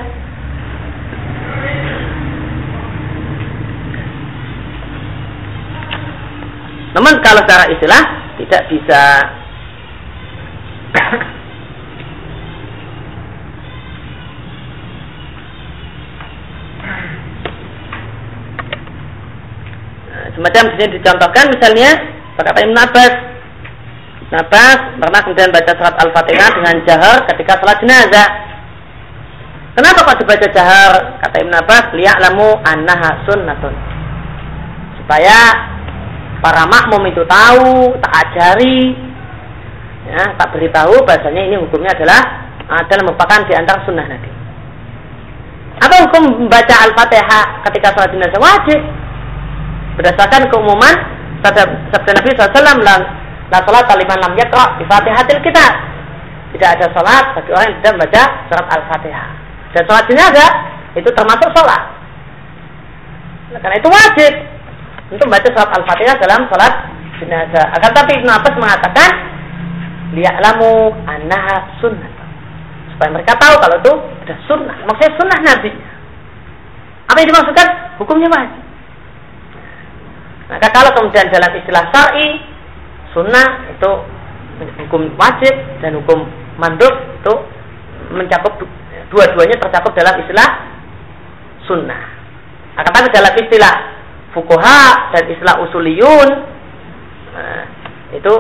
Namun kalau secara istilah tidak bisa nah, semacam di dicontohkan misalnya berkata Ibn Abbas Ibn pernah kemudian baca surat Al-Fatihah dengan jahar ketika salat jenazah Kenapa kok dibaca jahar? Kata Ibn Abbas, liya'lamu annaha sunnatun. Supaya para makmum itu tahu, tak ajari, ya, tak beritahu bahasanya ini hukumnya adalah adalah merupakan di antara sunnah Nabi. Apa hukum membaca Al-Fatihah ketika sholat jenazah wajib? Berdasarkan keumuman sabda, Nabi SAW, la, la sholat liman lam yakra di Fatihatil kita. Tidak ada sholat bagi orang yang tidak membaca surat Al-Fatihah. Dan sholat jenazah itu termasuk sholat. Karena itu wajib untuk membaca surat Al-Fatihah dalam sholat jenazah. Akan tapi Ibn Abbas mengatakan liya'lamu annaha sunnah. Supaya mereka tahu kalau itu ada sunnah. Maksudnya sunnah Nabi. Apa yang dimaksudkan? Hukumnya wajib. Maka kalau kemudian dalam istilah syar'i sunnah itu hukum wajib dan hukum mandub itu mencakup dua-duanya tercakup dalam istilah sunnah. Akan tapi dalam istilah fukuha dan istilah usuliyun nah, itu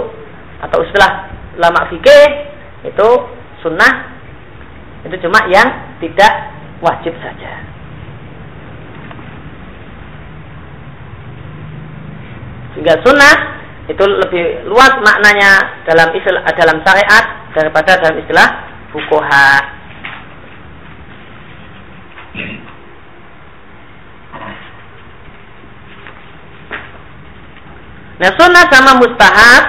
atau istilah lama fikih itu sunnah itu cuma yang tidak wajib saja. Sehingga sunnah itu lebih luas maknanya dalam istilah dalam syariat daripada dalam istilah fukuha. Nah sunnah sama mustahab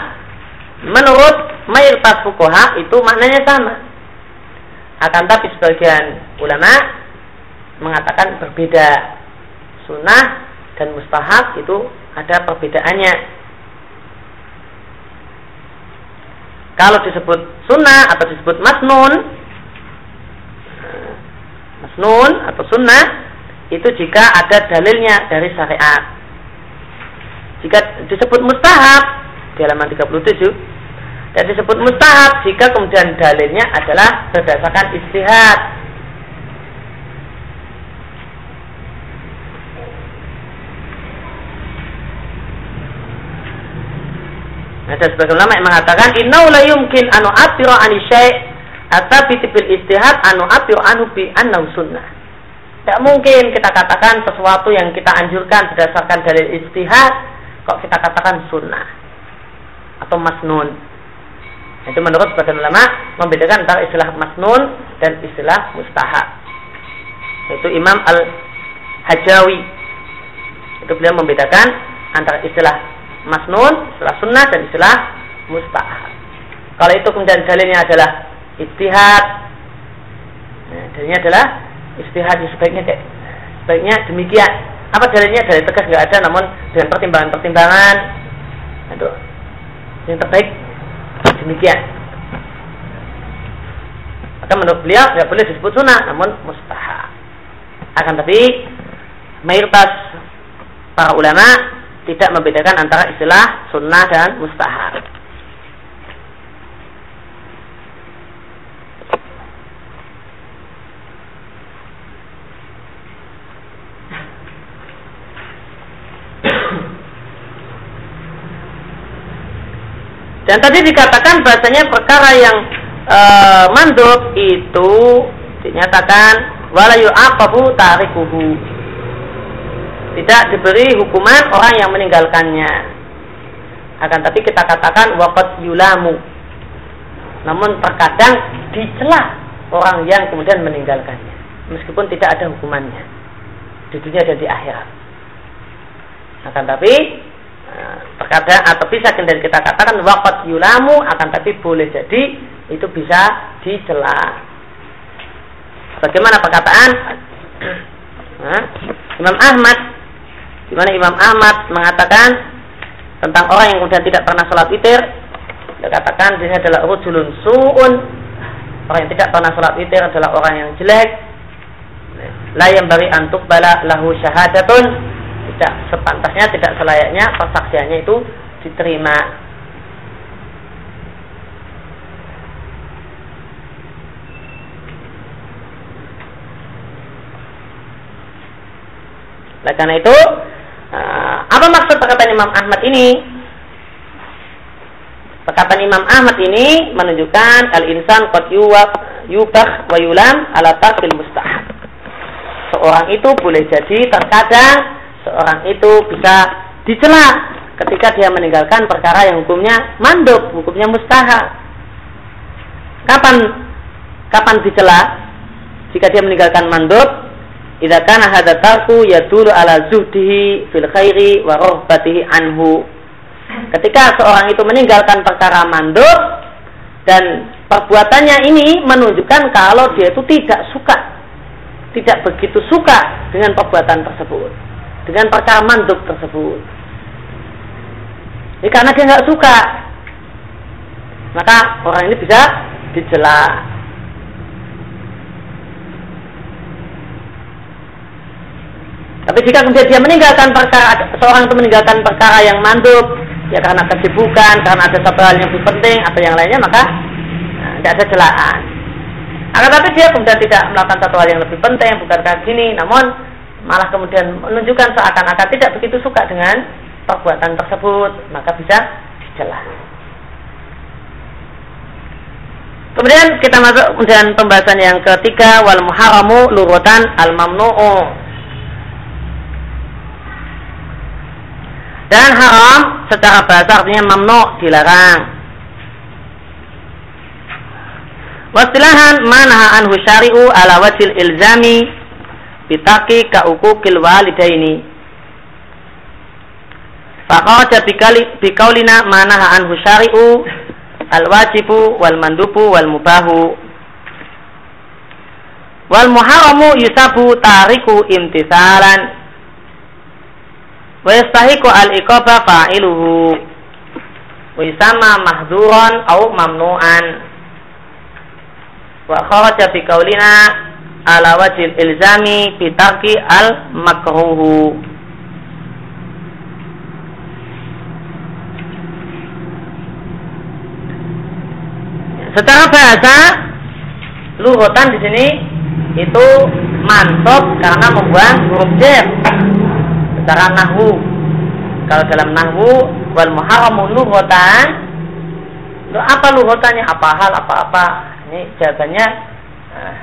menurut mayoritas fukoha itu maknanya sama. Akan tapi sebagian ulama mengatakan berbeda. Sunnah dan mustahab itu ada perbedaannya. Kalau disebut sunnah atau disebut masnun, masnun atau sunnah itu jika ada dalilnya dari syariat. Jika disebut mustahab di halaman 37 dan disebut mustahab jika kemudian dalilnya adalah berdasarkan istihad. Ada sebagian ulama yang mengatakan inna la yumkin anu atira an syai' atabi bil istihad anu atira anu bi annahu sunnah. Tidak mungkin kita katakan sesuatu yang kita anjurkan berdasarkan dalil istihad kok kita katakan sunnah atau masnun. Itu menurut sebagian ulama membedakan antara istilah masnun dan istilah mustahab. Itu Imam Al-Hajawi. Itu beliau membedakan antara istilah masnun, istilah sunnah dan istilah mustahab. Kalau itu kemudian dalilnya adalah istihad. Nah, dalilnya adalah istihad sebaiknya sebaiknya demikian. Apa dalilnya? Dari tegas nggak ada namun dengan pertimbangan-pertimbangan. Itu yang terbaik demikian. Maka menurut beliau nggak boleh disebut sunnah namun mustahab. Akan tapi mayoritas para ulama tidak membedakan antara istilah sunnah dan mustahab Dan tadi dikatakan bahasanya perkara yang e, mandub itu dinyatakan walayu aqabu tarikuhu. Tidak diberi hukuman orang yang meninggalkannya. Akan tapi kita katakan waqat yulamu. Namun terkadang dicela orang yang kemudian meninggalkannya. Meskipun tidak ada hukumannya di dunia dan di akhirat. Akan tapi terkadang atau bisa kemudian kita katakan waqat yulamu akan tapi boleh jadi itu bisa dicela. Bagaimana perkataan Imam Ahmad di mana Imam Ahmad mengatakan tentang orang yang kemudian tidak pernah sholat witir dia katakan dia adalah rujulun su'un. Orang yang tidak pernah sholat witir adalah orang yang jelek. La yang bari antuk bala lahu syahadatun. Tidak sepantasnya, tidak selayaknya persaksiannya itu diterima. Nah, karena itu, eh, apa maksud perkataan Imam Ahmad ini? Perkataan Imam Ahmad ini menunjukkan al-insan qad yubah wa yulam ala tarkil mustahab. Seorang itu boleh jadi terkadang seorang itu bisa dicela ketika dia meninggalkan perkara yang hukumnya mandub, hukumnya mustahab. Kapan kapan dicela? Jika dia meninggalkan mandub, idza kana hadza tarku yadulu ala zuhdihi fil khairi wa rahbatihi anhu. Ketika seorang itu meninggalkan perkara mandub dan perbuatannya ini menunjukkan kalau dia itu tidak suka, tidak begitu suka dengan perbuatan tersebut dengan perkara manduk tersebut. Ini karena dia nggak suka, maka orang ini bisa dicela. Tapi jika kemudian dia meninggalkan perkara, seorang itu meninggalkan perkara yang manduk, ya karena kesibukan, karena ada satu hal yang lebih penting atau yang lainnya, maka nah, tidak ada celaan. Akan tapi dia kemudian tidak melakukan satu hal yang lebih penting, bukan kayak gini, namun malah kemudian menunjukkan seakan-akan tidak begitu suka dengan perbuatan tersebut, maka bisa dicela. Kemudian kita masuk kemudian pembahasan yang ketiga wal muharamu lurutan al mamnu'u. Dan haram secara bahasa artinya mamnu dilarang. Wasilahan mana anhu syari'u ala wajil ilzami bitaki ka ukukil walidaini. Faqaja bikaulina manaha anhu syari'u al-wajibu wal mandubu wal mubahu wal muharamu yusabu tariku imtisalan wa yastahiku al-iqaba fa'iluhu. Wa yusama mahduran au mamnu'an. Wa kharaja bikaulina ala wajil ilzami bitarki al makruhu Secara bahasa luhutan di sini itu mantap karena membuang huruf jem. Secara nahu. Kalau dalam nahu wal muharramu luhutan itu apa luhutannya? Apa hal apa-apa? Ini jawabannya nah,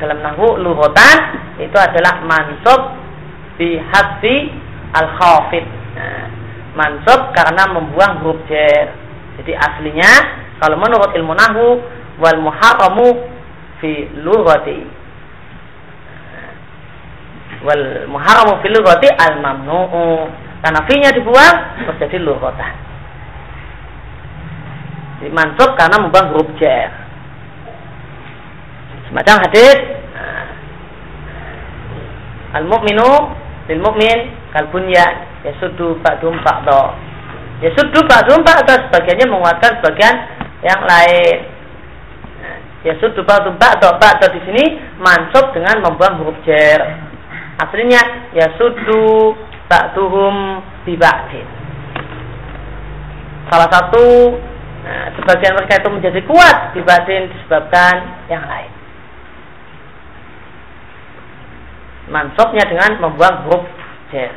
dalam nahu luhutan itu adalah mansub hati al khafid. Nah, mansub karena membuang huruf jem. Jadi aslinya kalau menurut ilmu nahu wal muharramu fi lughati wal muharramu fi lughati al mamnu'u karena fi-nya dibuang terus jadi lughatan. Dimansub karena membuang huruf jar. Semacam hadis al mu'minu lil mu'min kal bunyan yasuddu ba'dum ba'da. Yasuddu ba'dum ba'da sebagiannya menguatkan sebagian yang lain. Ya sudah ba'du ba'du ba'du di sini mansub dengan membuang huruf jer. Aslinya ya sudu ba'duhum bi ba'din. Salah satu nah, sebagian mereka itu menjadi kuat di batin disebabkan yang lain. Mansubnya dengan membuang huruf jer.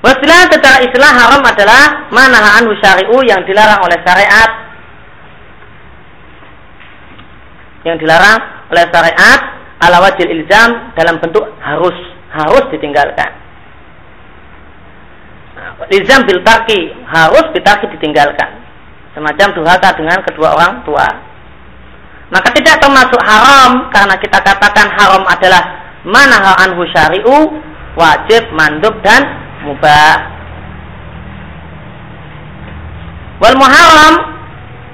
Wasilah secara istilah haram adalah manahaan syari'u yang dilarang oleh syariat. Yang dilarang oleh syariat ala wajil ilzam dalam bentuk harus harus ditinggalkan. Nah, ilzam bil tarki harus bitaki ditinggalkan. Semacam durhaka dengan kedua orang tua. Maka tidak termasuk haram karena kita katakan haram adalah manaha anhu syari'u wajib mandub dan mubah. Wal muharram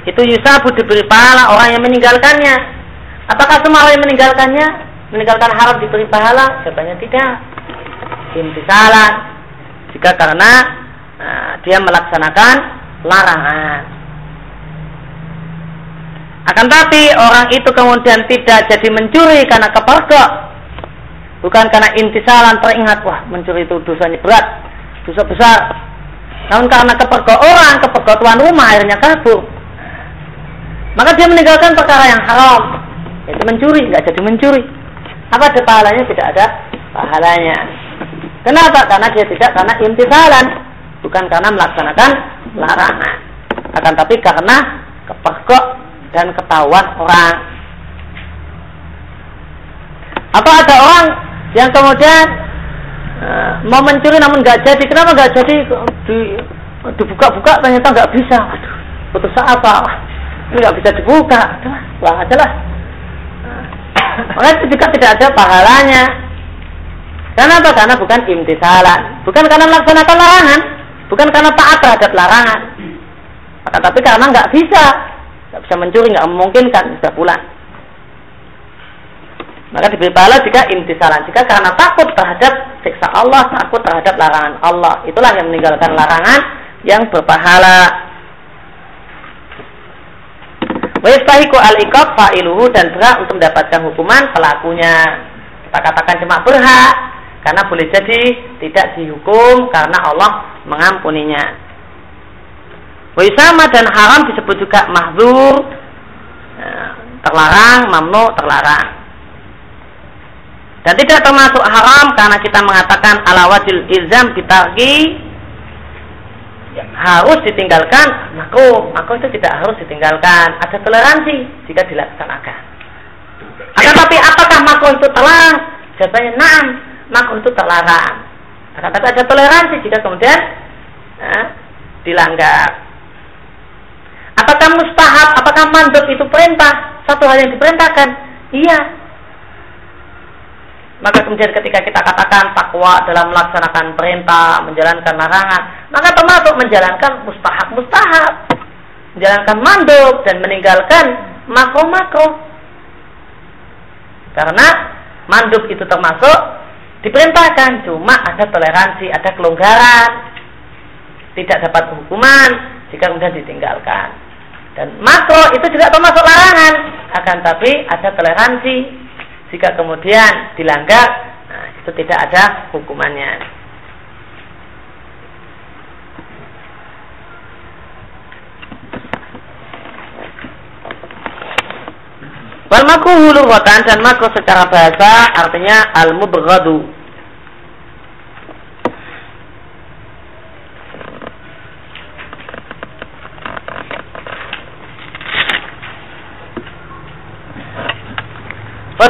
itu yusabu diberi pahala orang yang meninggalkannya. Apakah semua orang yang meninggalkannya meninggalkan haram diberi pahala? Jawabannya tidak. Imtisalan. Jika karena nah, dia melaksanakan larangan. Akan tapi orang itu kemudian tidak jadi mencuri karena kepergok Bukan karena intisalan teringat, wah mencuri itu dosanya berat, dosa besar. Namun karena kepergok orang, kepergok tuan rumah akhirnya kabur. Maka dia meninggalkan perkara yang haram, yaitu mencuri, nggak jadi mencuri. Apa ada pahalanya? Tidak ada pahalanya. Kenapa? Karena dia tidak karena intisalan, bukan karena melaksanakan larangan. Akan tapi karena kepergok dan ketahuan orang. Atau ada orang yang kemudian uh, mau mencuri namun nggak jadi kenapa nggak jadi di, dibuka-buka ternyata nggak bisa Aduh, putus apa ini nggak bisa dibuka wah aja lah maka itu juga tidak ada pahalanya karena apa? Karena bukan imtisalan bukan karena melaksanakan larangan bukan karena taat terhadap larangan maka tapi karena nggak bisa nggak bisa mencuri nggak memungkinkan sudah pulang maka diberi pahala jika intisalan. Jika karena takut terhadap siksa Allah, takut terhadap larangan Allah. Itulah yang meninggalkan larangan yang berpahala. Wayastahiku al-iqab fa'iluhu dan berhak untuk mendapatkan hukuman pelakunya. Kita katakan cuma berhak karena boleh jadi tidak dihukum karena Allah mengampuninya. Waisama dan haram disebut juga mahzur, eh, terlarang, mamnu, terlarang. Dan tidak termasuk haram karena kita mengatakan ala wajil bitarki ya, harus ditinggalkan makruh. Makruh itu tidak harus ditinggalkan. Ada toleransi jika dilaksanakan. Akan tapi apakah makruh itu terlarang? Jawabannya na'am. Makruh itu terlarang. Akan tapi ada toleransi jika kemudian eh, dilanggar. Apakah mustahab? Apakah mandub itu perintah? Satu hal yang diperintahkan? Iya, maka kemudian ketika kita katakan takwa dalam melaksanakan perintah, menjalankan larangan, maka termasuk menjalankan mustahab-mustahab, menjalankan mandub dan meninggalkan makro-makro. Karena mandub itu termasuk diperintahkan, cuma ada toleransi, ada kelonggaran, tidak dapat hukuman jika kemudian ditinggalkan. Dan makro itu juga termasuk larangan, akan tapi ada toleransi jika kemudian dilanggar, nah, itu tidak ada hukumannya. Wal makruh lughatan dan makruh secara bahasa artinya al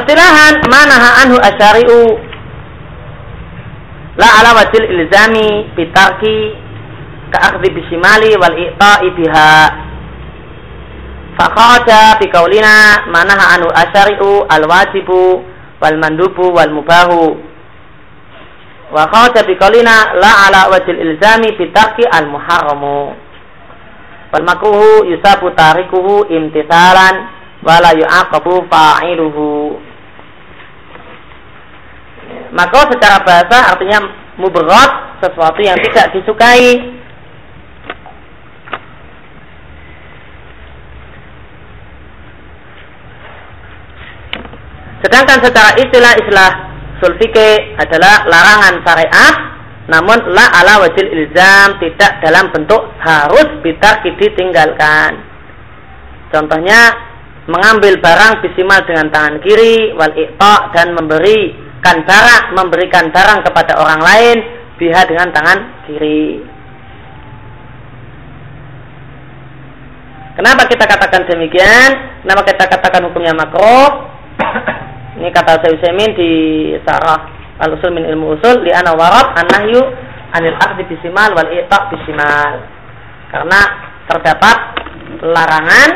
Fasilahan manaha anhu asyari'u? La ala wajil ilzami bitarki ka'akhdhi bisimali wal i'ta'i biha. Fakharaja bi qaulina manaha anhu asyari'u al wajibu wal mandubu wal mubahu. Wa kharaja bi qaulina la ala wajil ilzami bitarki al muharramu. Wal makruhu yusabu tarikuhu imtisalan wala yu'aqabu fa'iluhu maka secara bahasa artinya mubghad sesuatu yang tidak disukai. Sedangkan secara istilah-istilah sulfike adalah larangan syariat namun la ala wajil ilzam tidak dalam bentuk harus bitar ditinggalkan. Contohnya mengambil barang bisimal dengan tangan kiri wal dan memberikan barang memberikan barang kepada orang lain biha dengan tangan kiri. Kenapa kita katakan demikian? Kenapa kita katakan hukumnya makro? Ini kata Utsaimin di Sarah Al-Usul min Ilmu Usul li ana warab an-nahyu anil akhdhi bisimal wal iqta bisimal. Karena terdapat larangan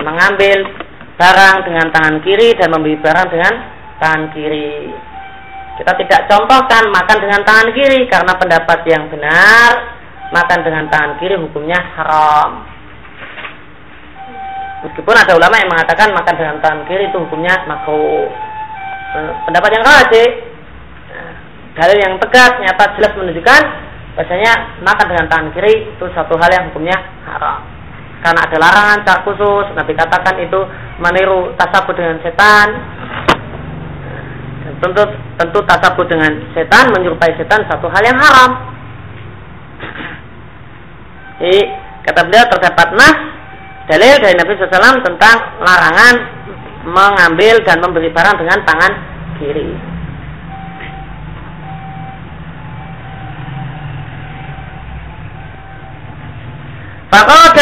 mengambil barang dengan tangan kiri dan membeli barang dengan tangan kiri. Kita tidak contohkan makan dengan tangan kiri karena pendapat yang benar makan dengan tangan kiri hukumnya haram. Meskipun ada ulama yang mengatakan makan dengan tangan kiri itu hukumnya makruh. Pendapat yang rajih, dalil yang tegas nyata jelas menunjukkan bahasanya makan dengan tangan kiri itu satu hal yang hukumnya haram karena ada larangan secara khusus Nabi katakan itu meniru tasabut dengan setan tentu tentu tasabut dengan setan menyerupai setan satu hal yang haram. Jadi kata beliau terdapat nas dalil dari Nabi SAW tentang larangan mengambil dan memberi barang dengan tangan kiri.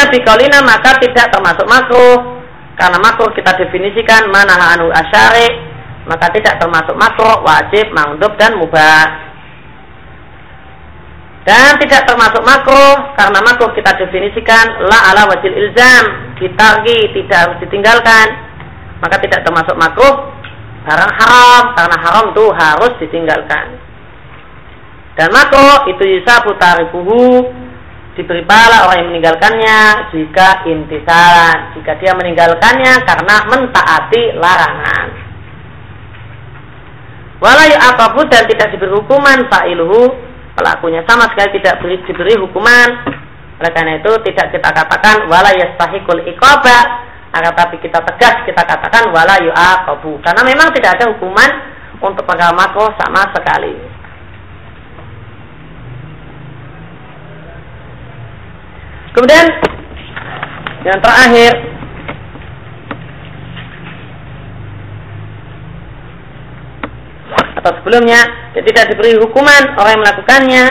Ada bikolina maka tidak termasuk makruh. Karena makruh kita definisikan mana anu asyari maka tidak termasuk makruh wajib mangdub dan mubah. Dan tidak termasuk makruh karena makruh kita definisikan la ala wajil ilzam ditargi tidak harus ditinggalkan. Maka tidak termasuk makruh barang haram karena haram itu harus ditinggalkan. Dan makruh itu yusabu tarifuhu diberi pahala orang yang meninggalkannya jika intisalan. Jika dia meninggalkannya karena mentaati larangan walayu apa pun dan tidak diberi hukuman fa'iluhu pelakunya sama sekali tidak diberi, diberi hukuman. Oleh karena itu tidak kita katakan wala yastahikul iqaba. Akan tapi kita tegas kita katakan wala yu'aqabu. Karena memang tidak ada hukuman untuk perkara makro sama sekali. Kemudian yang terakhir atau sebelumnya dia tidak diberi hukuman orang yang melakukannya.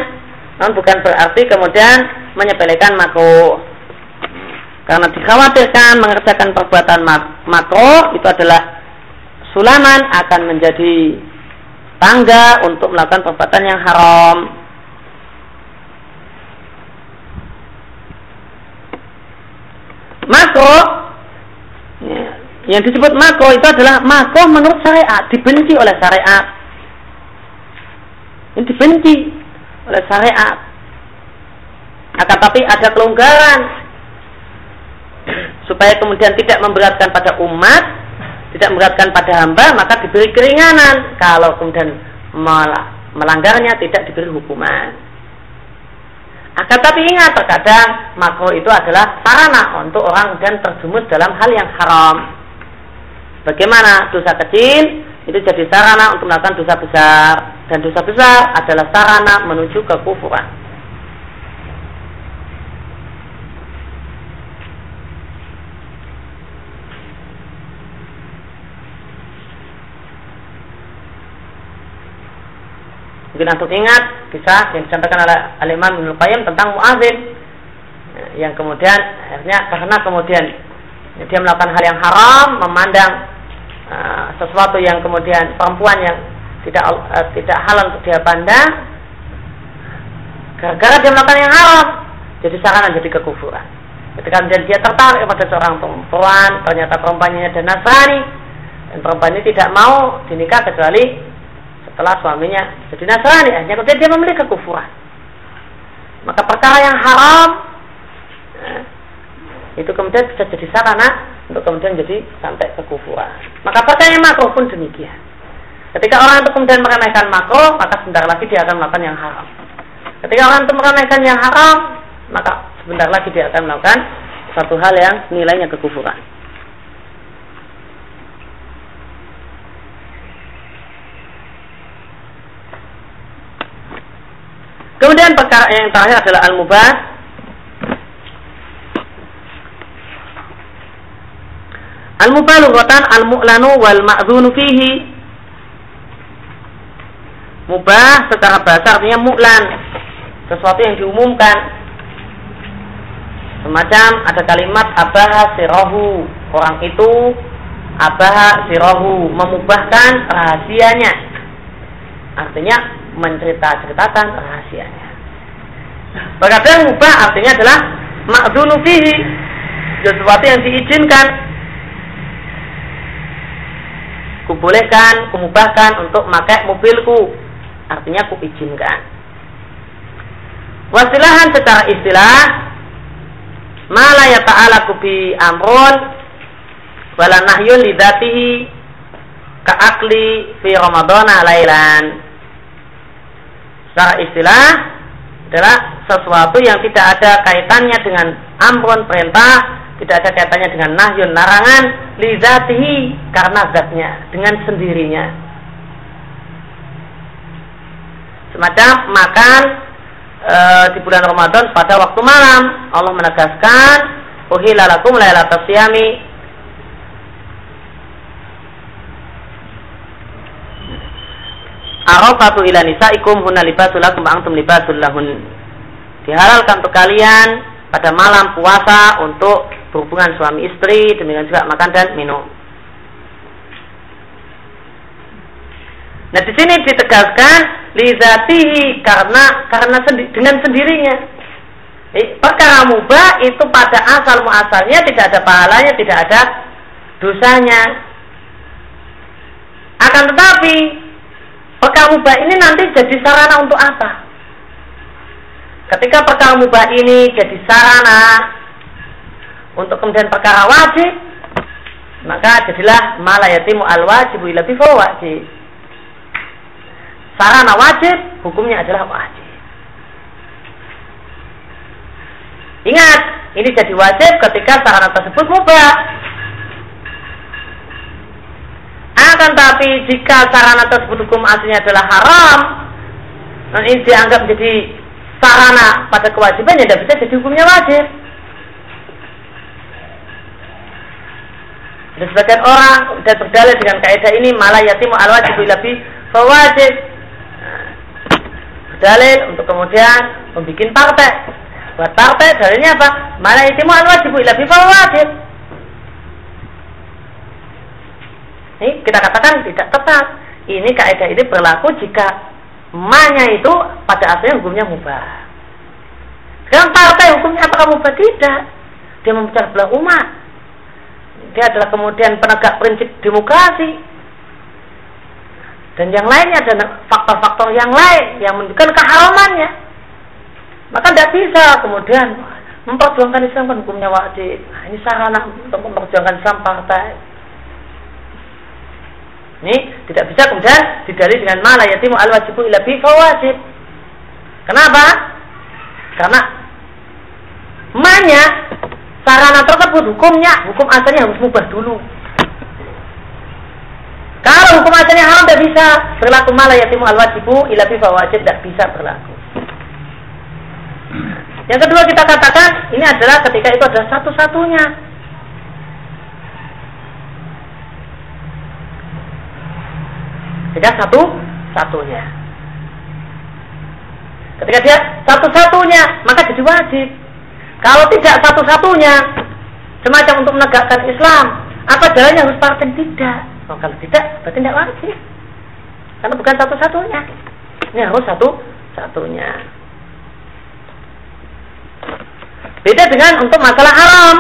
Namun bukan berarti kemudian menyepelekan makro. Karena dikhawatirkan mengerjakan perbuatan makro itu adalah sulaman akan menjadi tangga untuk melakukan perbuatan yang haram. Makro ya, yang disebut makro itu adalah makro menurut syariat dibenci oleh syariat Ini dibenci oleh syariat. Akan tapi ada kelonggaran supaya kemudian tidak memberatkan pada umat, tidak memberatkan pada hamba, maka diberi keringanan. Kalau kemudian melanggarnya tidak diberi hukuman. Akan tapi ingat terkadang makro itu adalah sarana untuk orang dan terjumus dalam hal yang haram. Bagaimana dosa kecil itu jadi sarana untuk melakukan dosa besar dan dosa besar adalah sarana menuju kekufuran. Mungkin untuk ingat kisah yang disampaikan oleh Al-Imam Ibnu Qayyim tentang Muazin yang kemudian akhirnya karena kemudian dia melakukan hal yang haram, memandang uh, sesuatu yang kemudian perempuan yang tidak uh, tidak halal untuk dia pandang gara-gara dia melakukan yang haram jadi sarana jadi kekufuran ketika kemudian dia tertarik pada seorang perempuan ternyata perempuannya ada Nasrani dan perempuan ini tidak mau dinikah kecuali setelah suaminya jadi Nasrani akhirnya kemudian dia memiliki kekufuran maka perkara yang haram eh, itu kemudian bisa jadi sarana untuk kemudian jadi sampai kekufuran. Maka perkara makro pun demikian. Ketika orang itu kemudian meremehkan makro, maka sebentar lagi dia akan melakukan yang haram. Ketika orang itu meremehkan yang haram, maka sebentar lagi dia akan melakukan satu hal yang nilainya kekufuran. Kemudian perkara yang terakhir adalah al-mubah Al-mubalughatan al-mu'lanu wal ma'zunu fihi. Mubah secara bahasa artinya mu'lan. Sesuatu yang diumumkan. Semacam ada kalimat abaha sirahu. Orang itu abaha sirahu. Memubahkan rahasianya. Artinya mencerita-ceritakan rahasianya. Terkadang mubah artinya adalah ma'zunu fihi. Sesuatu yang diizinkan kubolehkan, kumubahkan untuk memakai mobilku. Artinya ku izinkan. Wasilahan secara istilah mala ya ta'ala kubi amrun wala nahyun lidatihi ka'akli fi ramadana lailan. Secara istilah adalah sesuatu yang tidak ada kaitannya dengan amrun perintah tidak ada kaitannya dengan nahyun larangan lizatihi karena zatnya dengan sendirinya semacam makan e, di bulan Ramadan pada waktu malam. Allah menegaskan uhilalakum lailatas siyami. Arafatu ila nisaikum hunna libasul lakum antum libasul lahun. Dihalalkan untuk kalian pada malam puasa untuk berhubungan suami istri, demikian juga makan dan minum. Nah di sini ditegaskan lizatihi karena karena sendi, dengan sendirinya. Perkara mubah itu pada asal muasalnya tidak ada pahalanya, tidak ada dosanya. Akan tetapi perkara mubah ini nanti jadi sarana untuk apa? Ketika perkara mubah ini jadi sarana untuk kemudian perkara wajib maka jadilah malayatimu al wajibu ila wajib sarana wajib hukumnya adalah wajib. Ingat ini jadi wajib ketika sarana tersebut mubah. Akan tapi jika sarana tersebut hukum aslinya adalah haram dan ini dianggap menjadi sarana pada kewajibannya tidak bisa jadi hukumnya wajib. Dan sebagian orang dan berdalil dengan kaidah ini malah yatimu al wajib lebih fawajib. Dalil untuk kemudian membuat partai. Buat partai dalilnya apa? Malah yatimu al wajib lebih fawajib. Ini kita katakan tidak tepat. Ini kaidah ini berlaku jika manya itu pada asalnya hukumnya mubah. Sekarang partai hukumnya apakah mubah? Tidak. Dia memecah belah umat dia adalah kemudian penegak prinsip demokrasi dan yang lainnya dan faktor-faktor yang lain yang menunjukkan keharamannya. Maka tidak bisa kemudian memperjuangkan Islam kan hukumnya wajib. Nah, ini sarana untuk memperjuangkan Islam partai. Ini tidak bisa kemudian didali dengan mana yatimu al wajibu ila wajib. Kenapa? Karena manya sarana tersebut hukumnya hukum asalnya harus mubah dulu hukum asalnya haram tidak bisa berlaku malah yatimu al wajibu ila bi wajib tidak bisa berlaku. Yang kedua kita katakan ini adalah ketika itu adalah satu-satunya. Ketika satu-satunya. Ketika dia satu-satunya, maka jadi wajib. Kalau tidak satu-satunya, semacam untuk menegakkan Islam, apa jalannya harus partai tidak? Oh, kalau tidak, berarti tidak wajib. Karena bukan satu-satunya. Ini harus satu-satunya. Beda dengan untuk masalah haram.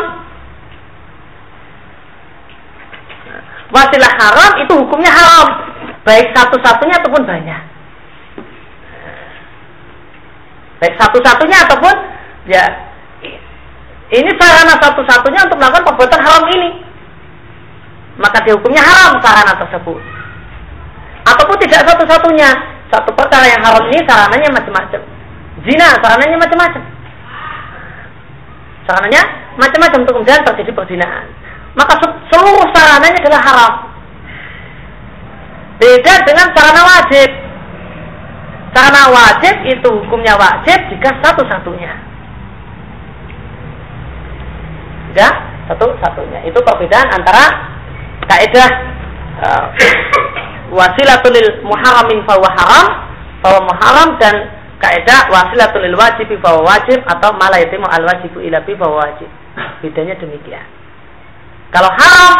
Wasilah haram itu hukumnya haram. Baik satu-satunya ataupun banyak. Baik satu-satunya ataupun ya ini sarana satu-satunya untuk melakukan perbuatan haram ini maka dihukumnya haram sarana tersebut. Ataupun tidak satu-satunya, satu perkara yang haram ini sarananya macam-macam. Zina sarananya macam-macam. Sarananya macam-macam untuk kemudian terjadi perzinahan. Maka seluruh sarananya adalah haram. Beda dengan sarana wajib. Sarana wajib itu hukumnya wajib jika satu-satunya. Ya, satu-satunya. Itu perbedaan antara kaidah uh, wasilatul muharamin fawa haram bahwa muharam dan kaidah wasilatul wajib fawa wajib atau malayatimu al wajibu ila bi wajib. Bedanya demikian. Kalau haram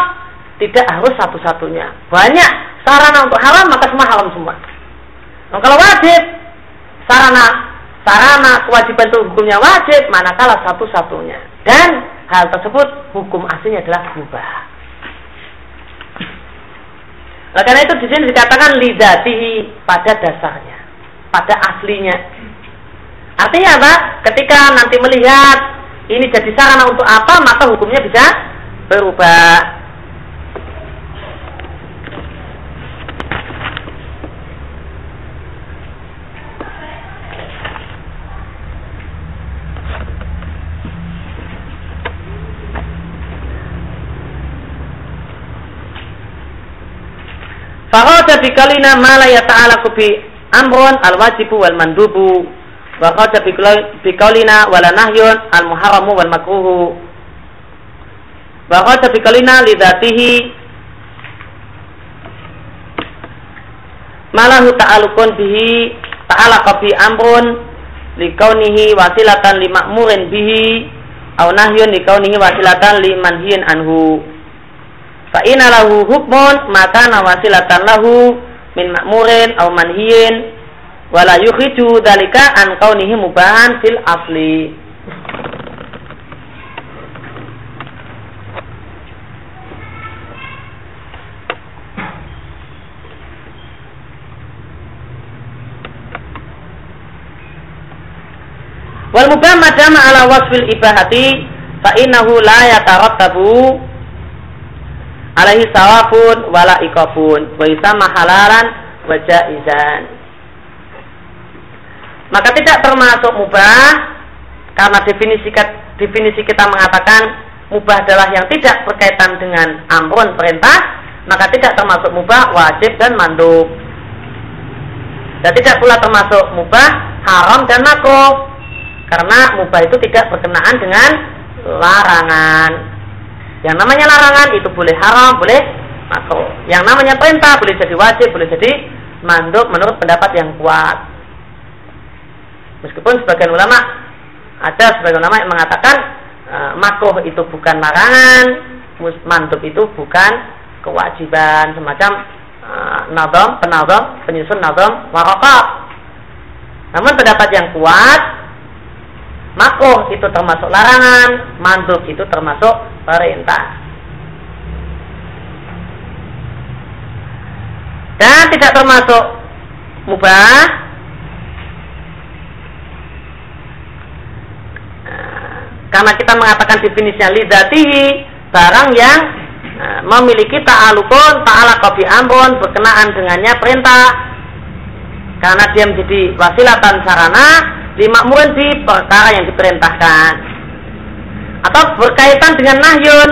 tidak harus satu-satunya. Banyak sarana untuk haram maka semua haram semua. Nah, kalau wajib sarana sarana kewajiban itu hukumnya wajib manakala satu-satunya. Dan hal tersebut hukum aslinya adalah mubah Nah, karena itu di sini dikatakan lidatihi pada dasarnya, pada aslinya. Artinya apa? Ketika nanti melihat ini jadi sarana untuk apa, maka hukumnya bisa berubah. Bi kalina ma la yata'alaqu bi amrun al wajibu wal mandubu wa kharaja bi kalina wala nahyun al muharramu wal makruhu wa kharaja bi kalina li dzatihi malahu ta'alukun bihi ta'alaqa bi amrun li kaunihi wasilatan li ma'murin bihi au nahyun li kaunihi wasilatan li manhiyin anhu Fa inna lahu hukmun maka nawasilatan lahu min ma'murin aw manhiyin wala yukhriju dalika an kaunihi mubahan fil asli. Wal mubah madama ala wasfil ibahati fa innahu la yatarattabu alaihi sawabun wala ikobun wa isama halalan wa jaizan. Maka tidak termasuk mubah karena definisi definisi kita mengatakan mubah adalah yang tidak berkaitan dengan amrun perintah maka tidak termasuk mubah wajib dan mandub. Dan tidak pula termasuk mubah haram dan makruh. Karena mubah itu tidak berkenaan dengan larangan yang namanya larangan itu boleh haram, boleh makruh. Yang namanya perintah boleh jadi wajib, boleh jadi manduk menurut pendapat yang kuat. Meskipun sebagian ulama ada sebagian ulama yang mengatakan e, makruh itu bukan larangan, manduk itu bukan kewajiban semacam e, nadom, penadom, penyusun nadom, warokok. Namun pendapat yang kuat Makruh itu termasuk larangan, mandub itu termasuk perintah. Dan tidak termasuk mubah. Karena kita mengatakan definisinya lidatihi barang yang nah, memiliki ta'alukun ta'ala kopi ambon berkenaan dengannya perintah. Karena dia menjadi wasilatan sarana lima di perkara yang diperintahkan atau berkaitan dengan nahyun.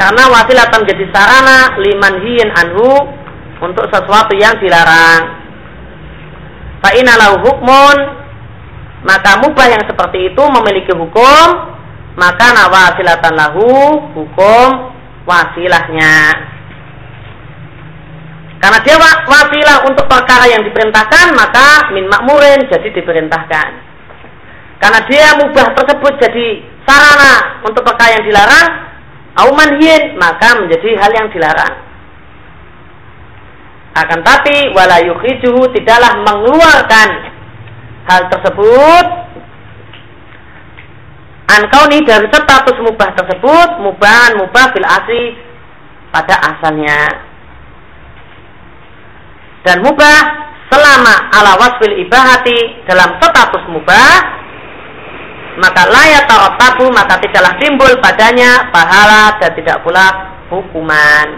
Karena wasilatan menjadi sarana liman hiin anhu untuk sesuatu yang dilarang. Fa'inalahu hukmun. Maka mubah yang seperti itu memiliki hukum. Maka nawasilatan lahu hukum wasilahnya. Karena dia wasilah untuk perkara yang diperintahkan maka min makmurin jadi diperintahkan. Karena dia mubah tersebut jadi sarana untuk perkara yang dilarang auman hin maka menjadi hal yang dilarang. Akan tapi wala yukhijuhu tidaklah mengeluarkan hal tersebut. Nih dari status mubah tersebut mubahan mubah fil asli pada asalnya. Dan mubah selama ala wasfil ibahati dalam status mubah maka layak tabu maka tidaklah timbul padanya pahala dan tidak pula hukuman.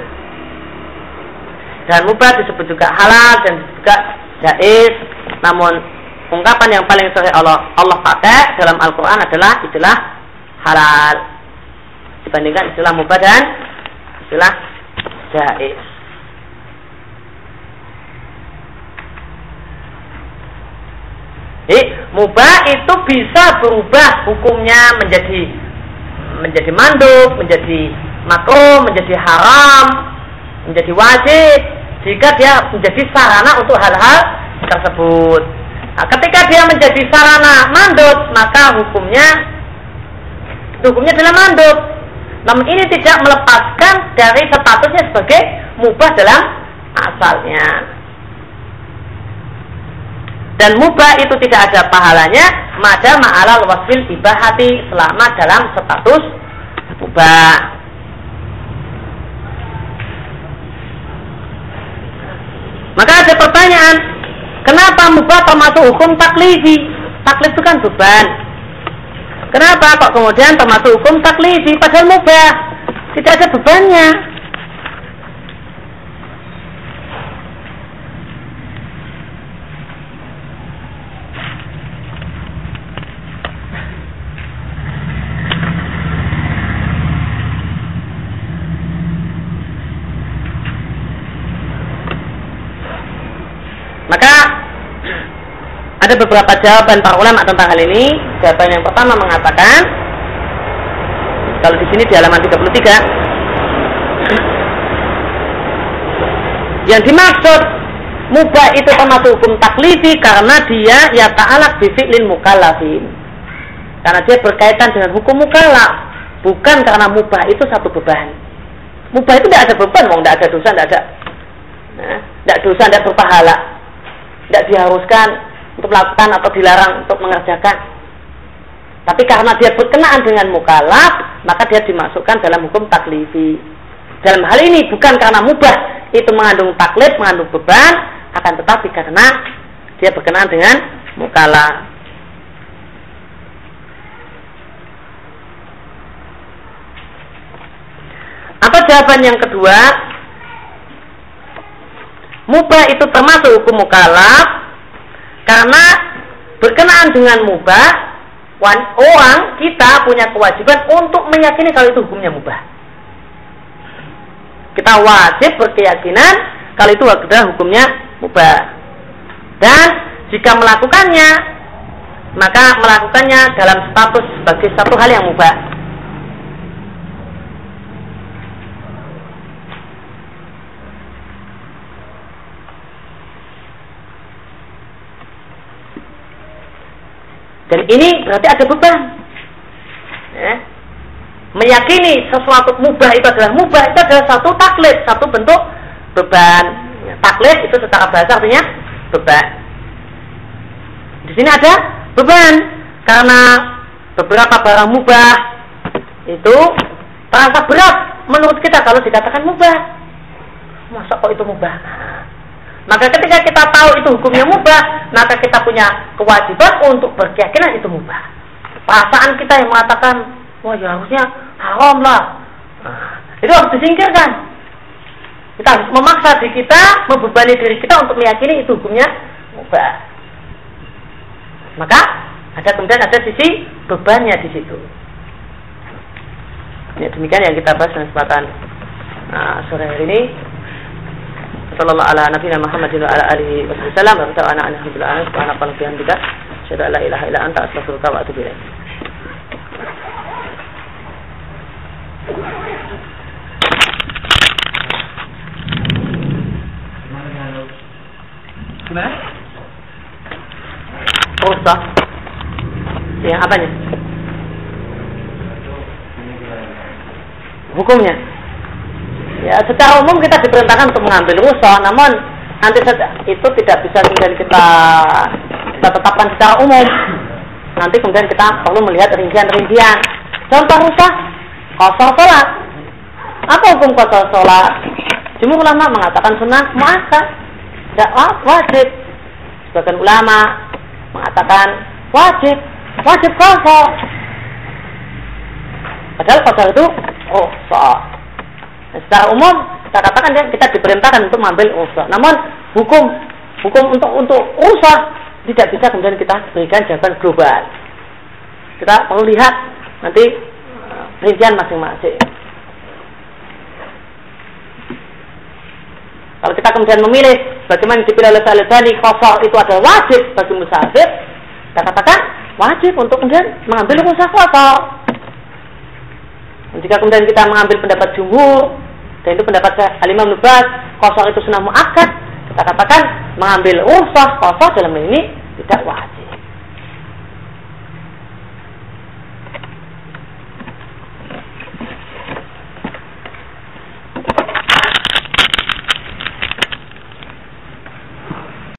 Dan mubah disebut juga halal dan juga jais namun ungkapan yang paling sering Allah Allah pakai dalam Al-Quran adalah istilah halal. Dibandingkan istilah mubah dan istilah jais Jadi mubah itu bisa berubah hukumnya menjadi menjadi mandub, menjadi makruh, menjadi haram, menjadi wajib jika dia menjadi sarana untuk hal-hal tersebut. Nah, ketika dia menjadi sarana mandut, maka hukumnya hukumnya adalah mandut. Namun ini tidak melepaskan dari statusnya sebagai mubah dalam asalnya. Dan mubah itu tidak ada pahalanya, mada ma'alal wasfil ibahati selama dalam status mubah. Maka ada pertanyaan, kenapa mubah termasuk hukum taklifi? Taklif itu kan beban. Kenapa kok kemudian termasuk hukum taklifi padahal mubah? Tidak ada bebannya. ada beberapa jawaban para ulama tentang hal ini. Jawaban yang pertama mengatakan kalau di sini di halaman 33 yang dimaksud mubah itu termasuk hukum taklifi karena dia ya ta'alak bifi'lin mukallafin. Karena dia berkaitan dengan hukum mukallaf, bukan karena mubah itu satu beban. Mubah itu tidak ada beban, mau tidak ada dosa, tidak ada, nah, tidak dosa, tidak berpahala, tidak diharuskan untuk melakukan atau dilarang untuk mengerjakan. Tapi karena dia berkenaan dengan mukalaf, maka dia dimasukkan dalam hukum taklifi. Dalam hal ini bukan karena mubah itu mengandung taklif, mengandung beban, akan tetapi karena dia berkenaan dengan mukalaf. Apa jawaban yang kedua? Mubah itu termasuk hukum mukalaf karena berkenaan dengan mubah, orang kita punya kewajiban untuk meyakini kalau itu hukumnya mubah. Kita wajib berkeyakinan kalau itu adalah hukumnya mubah. Dan jika melakukannya, maka melakukannya dalam status sebagai satu hal yang mubah. Dan ini berarti ada beban. Ya. Meyakini sesuatu mubah itu adalah mubah itu adalah satu taklid, satu bentuk beban. Ya, taklid itu secara bahasa artinya beban. Di sini ada beban karena beberapa barang mubah itu terasa berat menurut kita kalau dikatakan mubah. Masa kok itu mubah? Maka ketika kita tahu itu hukumnya mubah, maka kita punya kewajiban untuk berkeyakinan itu mubah. Perasaan kita yang mengatakan, wah ya harusnya haram lah. Nah, itu harus disingkirkan. Kita harus memaksa diri kita, membebani diri kita untuk meyakini itu hukumnya mubah. Maka ada kemudian ada sisi bebannya di situ. Ya, demikian yang kita bahas dalam kesempatan uh, sore hari ini. Sallallahu ala nabiyina Muhammadin wa ala alihi wasallam wa ta'ala ana alhamdulillah subhanaka wa bihamdika asyhadu an la ilaha illa anta astaghfiruka wa atubu ilaik. Gimana? Rusak. Ya, apanya? Hukumnya. Ya, secara umum kita diperintahkan untuk mengambil rusak, namun nanti itu tidak bisa kemudian kita kita tetapkan secara umum. Nanti kemudian kita perlu melihat rincian-rincian. Contoh rusak, kosor sholat. Apa hukum kosor sholat? Jumhur ulama mengatakan sunnah muakkad, tidak wajib. Sebagian ulama mengatakan wajib, wajib kosor. Padahal kosor itu oh soal. Secara umum kita katakan ya kita diperintahkan untuk mengambil rusak. Namun hukum hukum untuk untuk rusak tidak bisa kemudian kita berikan jawaban global. Kita perlu lihat nanti uh, rincian masing-masing. Kalau kita kemudian memilih bagaimana dipilih oleh Salibani kosor itu adalah wajib bagi musafir, kita katakan wajib untuk kemudian mengambil rusak kosor. Jika kemudian kita mengambil pendapat jumhur dan itu pendapat Alimam Nubas kosong itu sunnah muakkad, kita katakan mengambil usah kosong dalam ini tidak wajib.